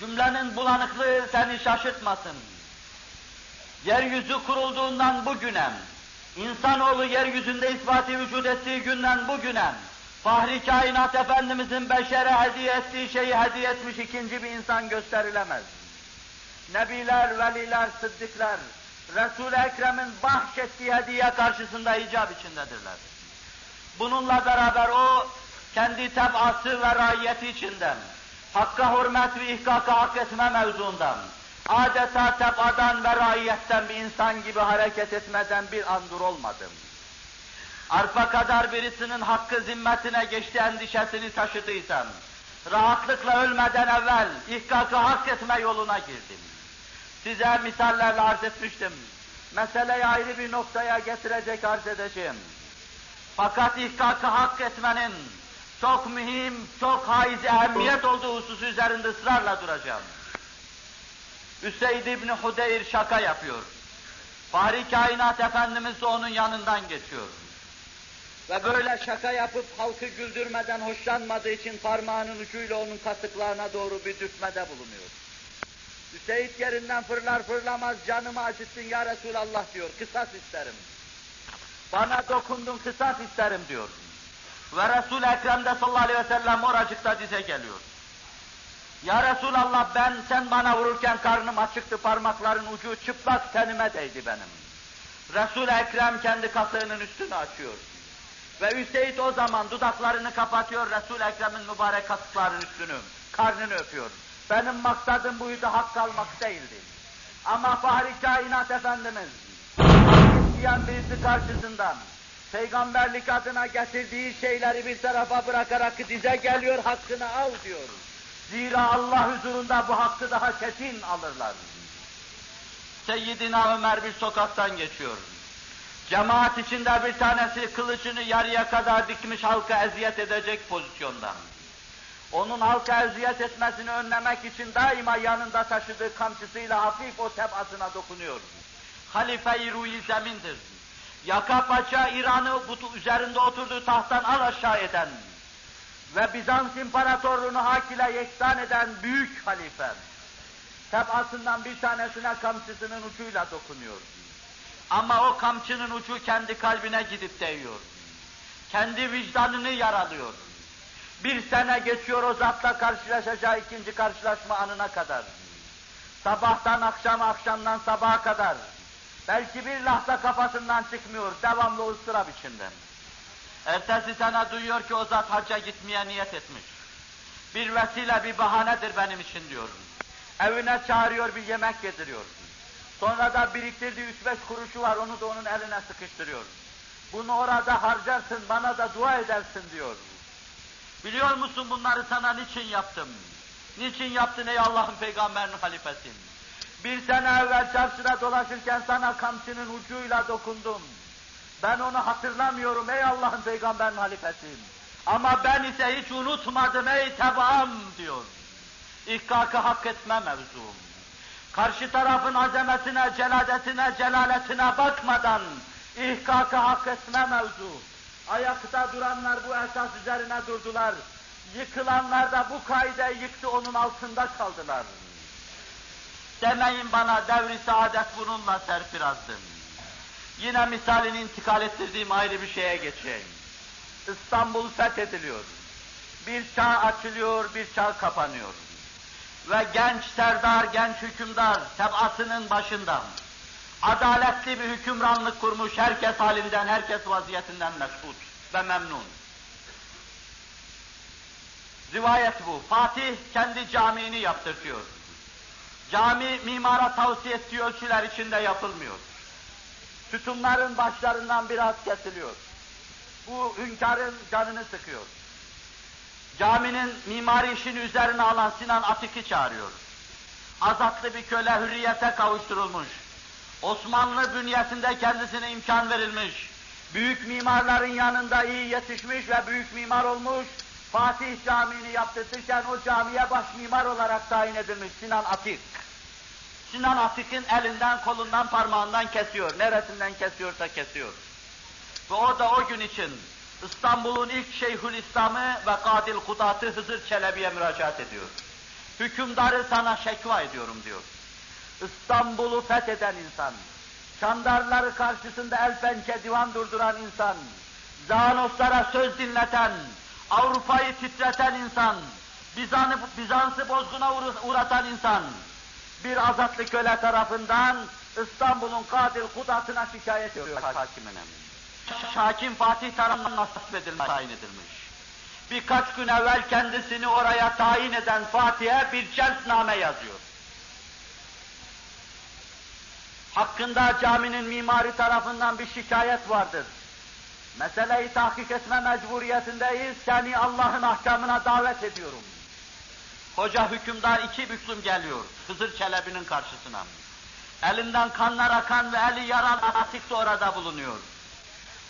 Cümlenin bulanıklığı seni şaşırtmasın. Yeryüzü kurulduğundan bugüne, insanoğlu yeryüzünde ispatı vücut ettiği günden bugüne, Fahri kainat Efendimizin beşere hediye ettiği şeyi hediye etmiş ikinci bir insan gösterilemez. Nebiler, veliler, sıddıklar, Resul-i Ekrem'in bahşettiği hediye karşısında icap içindedirler. Bununla beraber o kendi tebası ve raiyeti içinden, hakka hürmet ve ihkaka hak etme mevzuundan, adeta tebadan ve raiyetten bir insan gibi hareket etmeden bir an dur olmadım. Arpa kadar birisinin hakkı zimmetine geçti endişesini taşıdıysam, rahatlıkla ölmeden evvel ihkakı hak etme yoluna girdim. Size misallerle arz etmiştim. Meseleyi ayrı bir noktaya getirecek arz edeceğim. Fakat ihkakı hak etmenin çok mühim, çok haiz ehemmiyet olduğu hususu üzerinde ısrarla duracağım. Üseyd İbni Hudeyr şaka yapıyor. Fahri kainat Efendimiz de onun yanından geçiyor. Ve böyle şaka yapıp halkı güldürmeden hoşlanmadığı için parmağının ucuyla onun kasıklarına doğru bir dürtmede bulunuyor. Hüseyin yerinden fırlar fırlamaz canımı acıttın ya Resulallah diyor, kısas isterim. Bana dokundun kısas isterim diyor. Ve Resul-i Ekrem de sallallahu aleyhi ve sellem oracıkta dize geliyor. Ya Resulallah ben sen bana vururken karnım açıktı, parmakların ucu çıplak tenime değdi benim. Resul-i Ekrem kendi kasığının üstünü açıyor. Ve Hüseyin o zaman dudaklarını kapatıyor Resul-i Ekrem'in mübarek kasıklarının üstünü, karnını öpüyor. Benim maksadım buydu, hak kalmak değildi. Ama Fahri Kainat Efendimiz, isteyen birisi karşısından, peygamberlik adına getirdiği şeyleri bir tarafa bırakarak dize geliyor, hakkını al diyor. Zira Allah huzurunda bu hakkı daha kesin alırlar. Seyyidina Ömer bir sokaktan geçiyor. Cemaat içinde bir tanesi kılıcını yarıya kadar dikmiş halka eziyet edecek pozisyonda. Onun halka eziyet etmesini önlemek için daima yanında taşıdığı kamçısıyla hafif o tebasına dokunuyor. Halife-i Ruhi Zemin'dir. Yaka paça İran'ı üzerinde oturduğu tahttan al aşağı eden ve Bizans İmparatorluğunu hak ile yeksan eden büyük halife. Tebasından bir tanesine kamçısının ucuyla dokunuyor. Ama o kamçının ucu kendi kalbine gidip değiyor. Kendi vicdanını yaralıyor. Bir sene geçiyor o zatla karşılaşacağı ikinci karşılaşma anına kadar. Sabahtan akşama, akşamdan sabaha kadar. Belki bir lahza kafasından çıkmıyor, devamlı ıstırap içinde. Ertesi sene duyuyor ki o zat hacca gitmeye niyet etmiş. Bir vesile, bir bahanedir benim için diyor. Evine çağırıyor, bir yemek yediriyor. Sonra da biriktirdiği üç beş kuruşu var, onu da onun eline sıkıştırıyor. Bunu orada harcarsın, bana da dua edersin diyor. Biliyor musun bunları sana niçin yaptım? Niçin yaptın ey Allah'ın peygamberinin halifesi? Bir sene evvel çarşıda dolaşırken sana kamçının ucuyla dokundum. Ben onu hatırlamıyorum ey Allah'ın peygamberinin halifesi. Ama ben ise hiç unutmadım ey tebaam diyor. İhkakı hak etme mevzum. Karşı tarafın azametine, celadetine, celaletine bakmadan ihkakı hak etme mevzu. Ayakta duranlar bu esas üzerine durdular. Yıkılanlar da bu kaideyi yıktı, onun altında kaldılar. Demeyin bana devri saadet bununla serfirazdı. Yine misalini intikal ettirdiğim ayrı bir şeye geçeyim. İstanbul fethediliyor. Bir çağ açılıyor, bir çağ kapanıyor. Ve genç serdar, genç hükümdar tebasının başında adaletli bir hükümranlık kurmuş, herkes halinden, herkes vaziyetinden mesut ve memnun. Rivayet bu. Fatih kendi camiini yaptırtıyor. Cami mimara tavsiye ettiği ölçüler içinde yapılmıyor. Sütunların başlarından biraz kesiliyor. Bu hünkârın canını sıkıyor. Caminin mimari işini üzerine alan Sinan Atik'i çağırıyor. Azatlı bir köle hürriyete kavuşturulmuş. Osmanlı bünyesinde kendisine imkan verilmiş. Büyük mimarların yanında iyi yetişmiş ve büyük mimar olmuş. Fatih Camii'ni yaptırırken o camiye baş mimar olarak tayin edilmiş Sinan Atik. Sinan Atik'in elinden, kolundan, parmağından kesiyor. Neresinden kesiyorsa kesiyor. Ve o da o gün için İstanbul'un ilk Şeyhül İslam'ı ve Kadil Kudat'ı Hızır Çelebi'ye müracaat ediyor. Hükümdarı sana şekva ediyorum diyor. İstanbul'u fetheden insan, Çandarları karşısında el pençe divan durduran insan, Zanoslara söz dinleten, Avrupa'yı titreten insan, Bizans'ı Bizans'ı bozguna uğratan insan, bir azatlı köle tarafından İstanbul'un Kadil Kudat'ına şikayet ediyor hakimine. Hakim Fatih tarafından nasip edilmiş, tayin edilmiş. Birkaç gün evvel kendisini oraya tayin eden Fatih'e bir celtname yazıyor. Hakkında caminin mimari tarafından bir şikayet vardır. Meseleyi tahkik etme mecburiyetindeyiz, seni Allah'ın ahkamına davet ediyorum. Hoca hükümdar iki büklüm geliyor, Hızır Çelebi'nin karşısına. Elinden kanlar akan ve eli yaralı Atik de orada bulunuyor.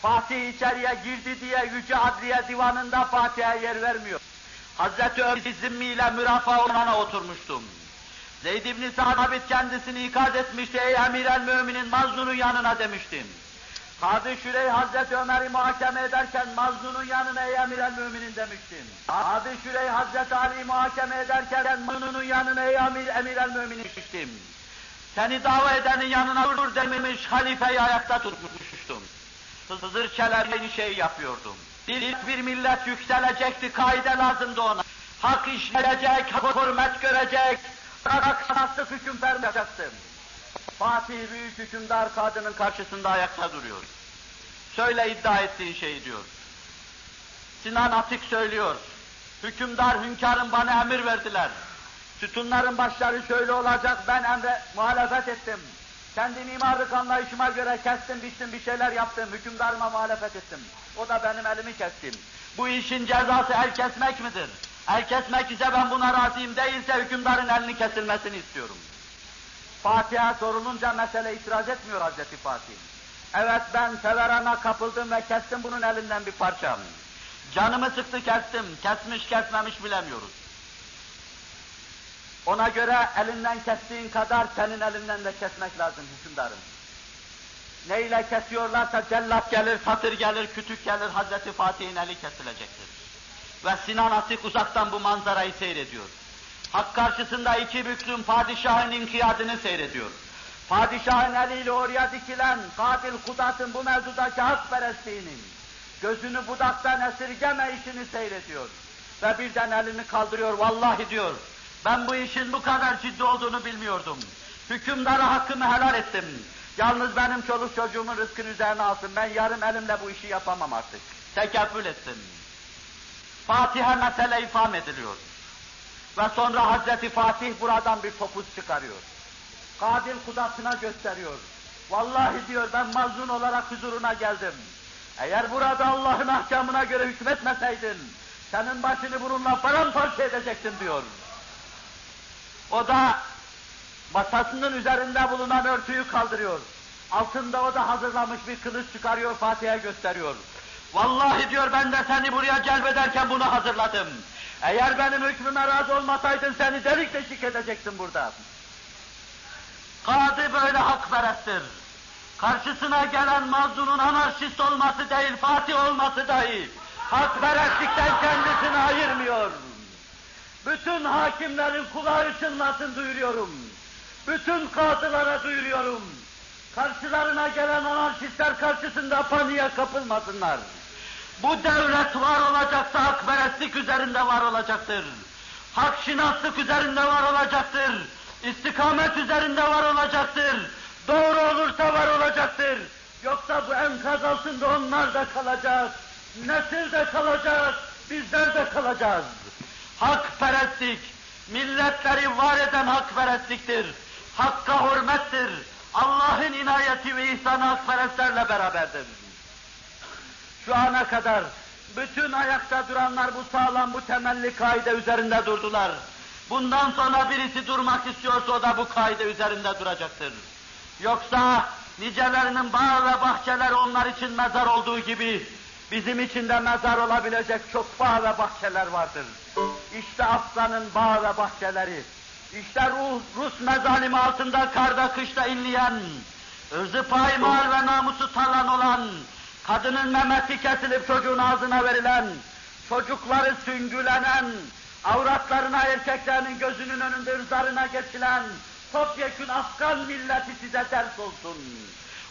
Fatih içeriye girdi diye Yüce Adliye Divanı'nda Fatih'e yer vermiyor. Hazreti Ömer zimmiyle mürafaa olana oturmuştum. Zeyd ibn Sabit kendisini ikaz etmişti, ey emir el müminin mazlunun yanına demiştim. Kadı Şürey Hazreti Ömer'i muhakeme ederken mazlunun yanına ey emir el müminin demiştim. Kadı Şürey Hazreti Ali'yi muhakeme ederken mazlunun yanına ey emir, emir el müminin demiştim. Seni dava edenin yanına dur dememiş, halifeyi ayakta tutmuştum. Hızır Çelebi aynı şeyi yapıyordum. İlk bir millet yükselecekti, kaide lazımdı ona. Hak işleyecek, hürmet görecek, hak sanatlı hüküm vermeyecektim. Fatih büyük hükümdar kadının karşısında ayakta duruyor. Söyle iddia ettiğin şeyi diyor. Sinan Atik söylüyor. Hükümdar, hünkârın bana emir verdiler. Sütunların başları şöyle olacak, ben emre muhalefet ettim. Kendi mimarlık anlayışıma göre kestim, biçtim, bir şeyler yaptım, hükümdarıma muhalefet ettim. O da benim elimi kestim. Bu işin cezası el kesmek midir? El kesmek ise ben buna razıyım değilse hükümdarın elini kesilmesini istiyorum. Fatih'e sorulunca mesele itiraz etmiyor Hazreti Fatih. Evet ben severana kapıldım ve kestim bunun elinden bir parça. Canımı sıktı kestim, kesmiş kesmemiş bilemiyoruz. Ona göre elinden kestiğin kadar senin elinden de kesmek lazım hükümdarım. Neyle kesiyorlarsa cellat gelir, satır gelir, kütük gelir, Hazreti Fatih'in eli kesilecektir. Ve Sinan Atik uzaktan bu manzarayı seyrediyor. Hak karşısında iki büklüm padişahın inkiyadını seyrediyor. Padişahın eliyle oraya dikilen katil kudatın bu mevzudaki hakperestliğinin gözünü budaktan esirgeme işini seyrediyor. Ve birden elini kaldırıyor, vallahi diyor, ben bu işin bu kadar ciddi olduğunu bilmiyordum. Hükümdara hakkımı helal ettim. Yalnız benim çoluk çocuğumun rızkını üzerine alsın. Ben yarım elimle bu işi yapamam artık. Tekeffül ettim. Fatiha mesele ifam ediliyor. Ve sonra Hazreti Fatih buradan bir topuz çıkarıyor. Kadil kudasına gösteriyor. Vallahi diyor ben mazlum olarak huzuruna geldim. Eğer burada Allah'ın ahkamına göre hükmetmeseydin, senin başını bununla paramparça edecektim diyor. O da masasının üzerinde bulunan örtüyü kaldırıyor. Altında o da hazırlamış bir kılıç çıkarıyor, Fatih'e gösteriyor. Vallahi diyor ben de seni buraya celbederken bunu hazırladım. Eğer benim hükmüme razı olmasaydın seni delik deşik edecektim burada. Kadı böyle hakperesttir. Karşısına gelen mazlunun anarşist olması değil, Fatih olması dahi hakperestlikten kendisini ayırmıyor. Bütün hakimlerin kulağı çınlasın duyuruyorum. Bütün kadılara duyuruyorum. Karşılarına gelen anarşistler karşısında paniğe kapılmasınlar. Bu devlet var olacaksa hakperestlik üzerinde var olacaktır. Hak şinaslık üzerinde var olacaktır. İstikamet üzerinde var olacaktır. Doğru olursa var olacaktır. Yoksa bu enkaz altında onlar da kalacak. Nesil de kalacak. Bizler de kalacağız. Hakperestlik, milletleri var eden hakperestliktir. Hakka hürmettir. Allah'ın inayeti ve ihsanı hakperestlerle beraberdir. Şu ana kadar bütün ayakta duranlar bu sağlam, bu temelli kaide üzerinde durdular. Bundan sonra birisi durmak istiyorsa o da bu kaide üzerinde duracaktır. Yoksa nicelerinin bağ ve bahçeler onlar için mezar olduğu gibi bizim için de mezar olabilecek çok bağ ve bahçeler vardır. İşte aslanın bağ ve bahçeleri, işte Rus, Rus mezalimi altında karda kışta inleyen, ırzı paymal ve namusu talan olan, kadının memesi kesilip çocuğun ağzına verilen, çocukları süngülenen, avratlarına erkeklerinin gözünün önünde ırzlarına geçilen, topyekun Afgan milleti size ders olsun.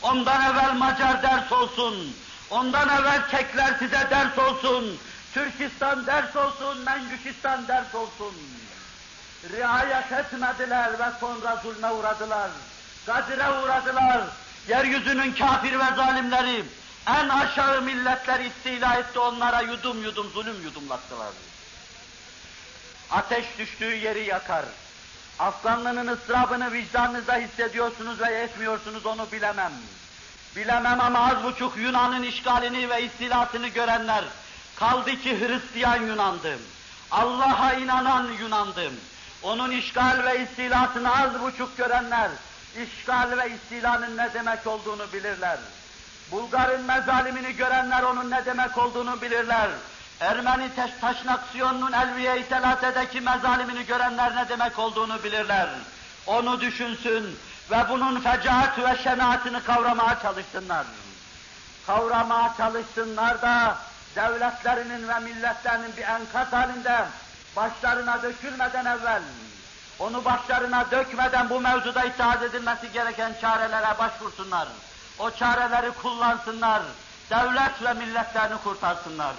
Ondan evvel Macar ders olsun. Ondan evvel Kekler size ders olsun. Türkistan ders olsun, Mengüşistan ders olsun. Riayet etmediler ve sonra zulme uğradılar. Kadire uğradılar. Yeryüzünün kafir ve zalimleri en aşağı milletler istila etti onlara yudum yudum zulüm yudumlattılar. Ateş düştüğü yeri yakar. Aslanlının ıstırabını vicdanınıza hissediyorsunuz ve etmiyorsunuz onu bilemem. Bilemem ama az buçuk Yunan'ın işgalini ve istilasını görenler, kaldı ki Hristiyan Yunan'dım. Allah'a inanan Yunan'dım. Onun işgal ve istilasını az buçuk görenler, işgal ve istilanın ne demek olduğunu bilirler. Bulgar'ın mezalimini görenler onun ne demek olduğunu bilirler. Ermeni taşnaksiyonunun Elviye-i mezalimini görenler ne demek olduğunu bilirler. Onu düşünsün ve bunun fecaat ve şenaatini kavramaya çalışsınlar. Kavramaya çalışsınlar da devletlerinin ve milletlerinin bir enkaz halinde başlarına dökülmeden evvel, onu başlarına dökmeden bu mevzuda itaat edilmesi gereken çarelere başvursunlar. O çareleri kullansınlar, devlet ve milletlerini kurtarsınlar.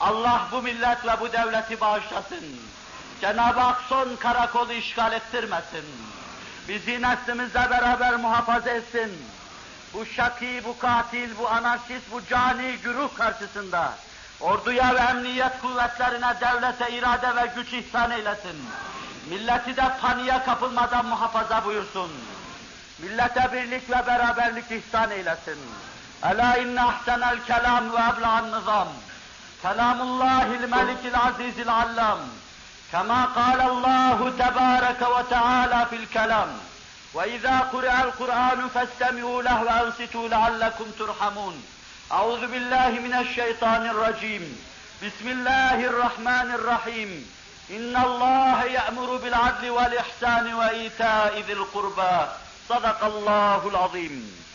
Allah bu millet ve bu devleti bağışlasın. Cenab-ı Hak son karakolu işgal ettirmesin. Bizi neslimizle beraber muhafaza etsin. Bu şaki, bu katil, bu anarşist, bu cani güruh karşısında orduya ve emniyet kuvvetlerine, devlete irade ve güç ihsan eylesin. Milleti de paniğe kapılmadan muhafaza buyursun. Millete birlik ve beraberlik ihsan eylesin. Ela inne ahsenel kelam ve ebla'n nizam. الله الملك العزيز العلام كما قال الله تبارك وتعالى في الكلام وإذا قرأ القرآن فاستمعوا له وأنصتوا لعلكم ترحمون أعوذ بالله من الشيطان الرجيم بسم الله الرحمن الرحيم إن الله يأمر بالعدل والإحسان وإيتاء ذي القربى صدق الله العظيم.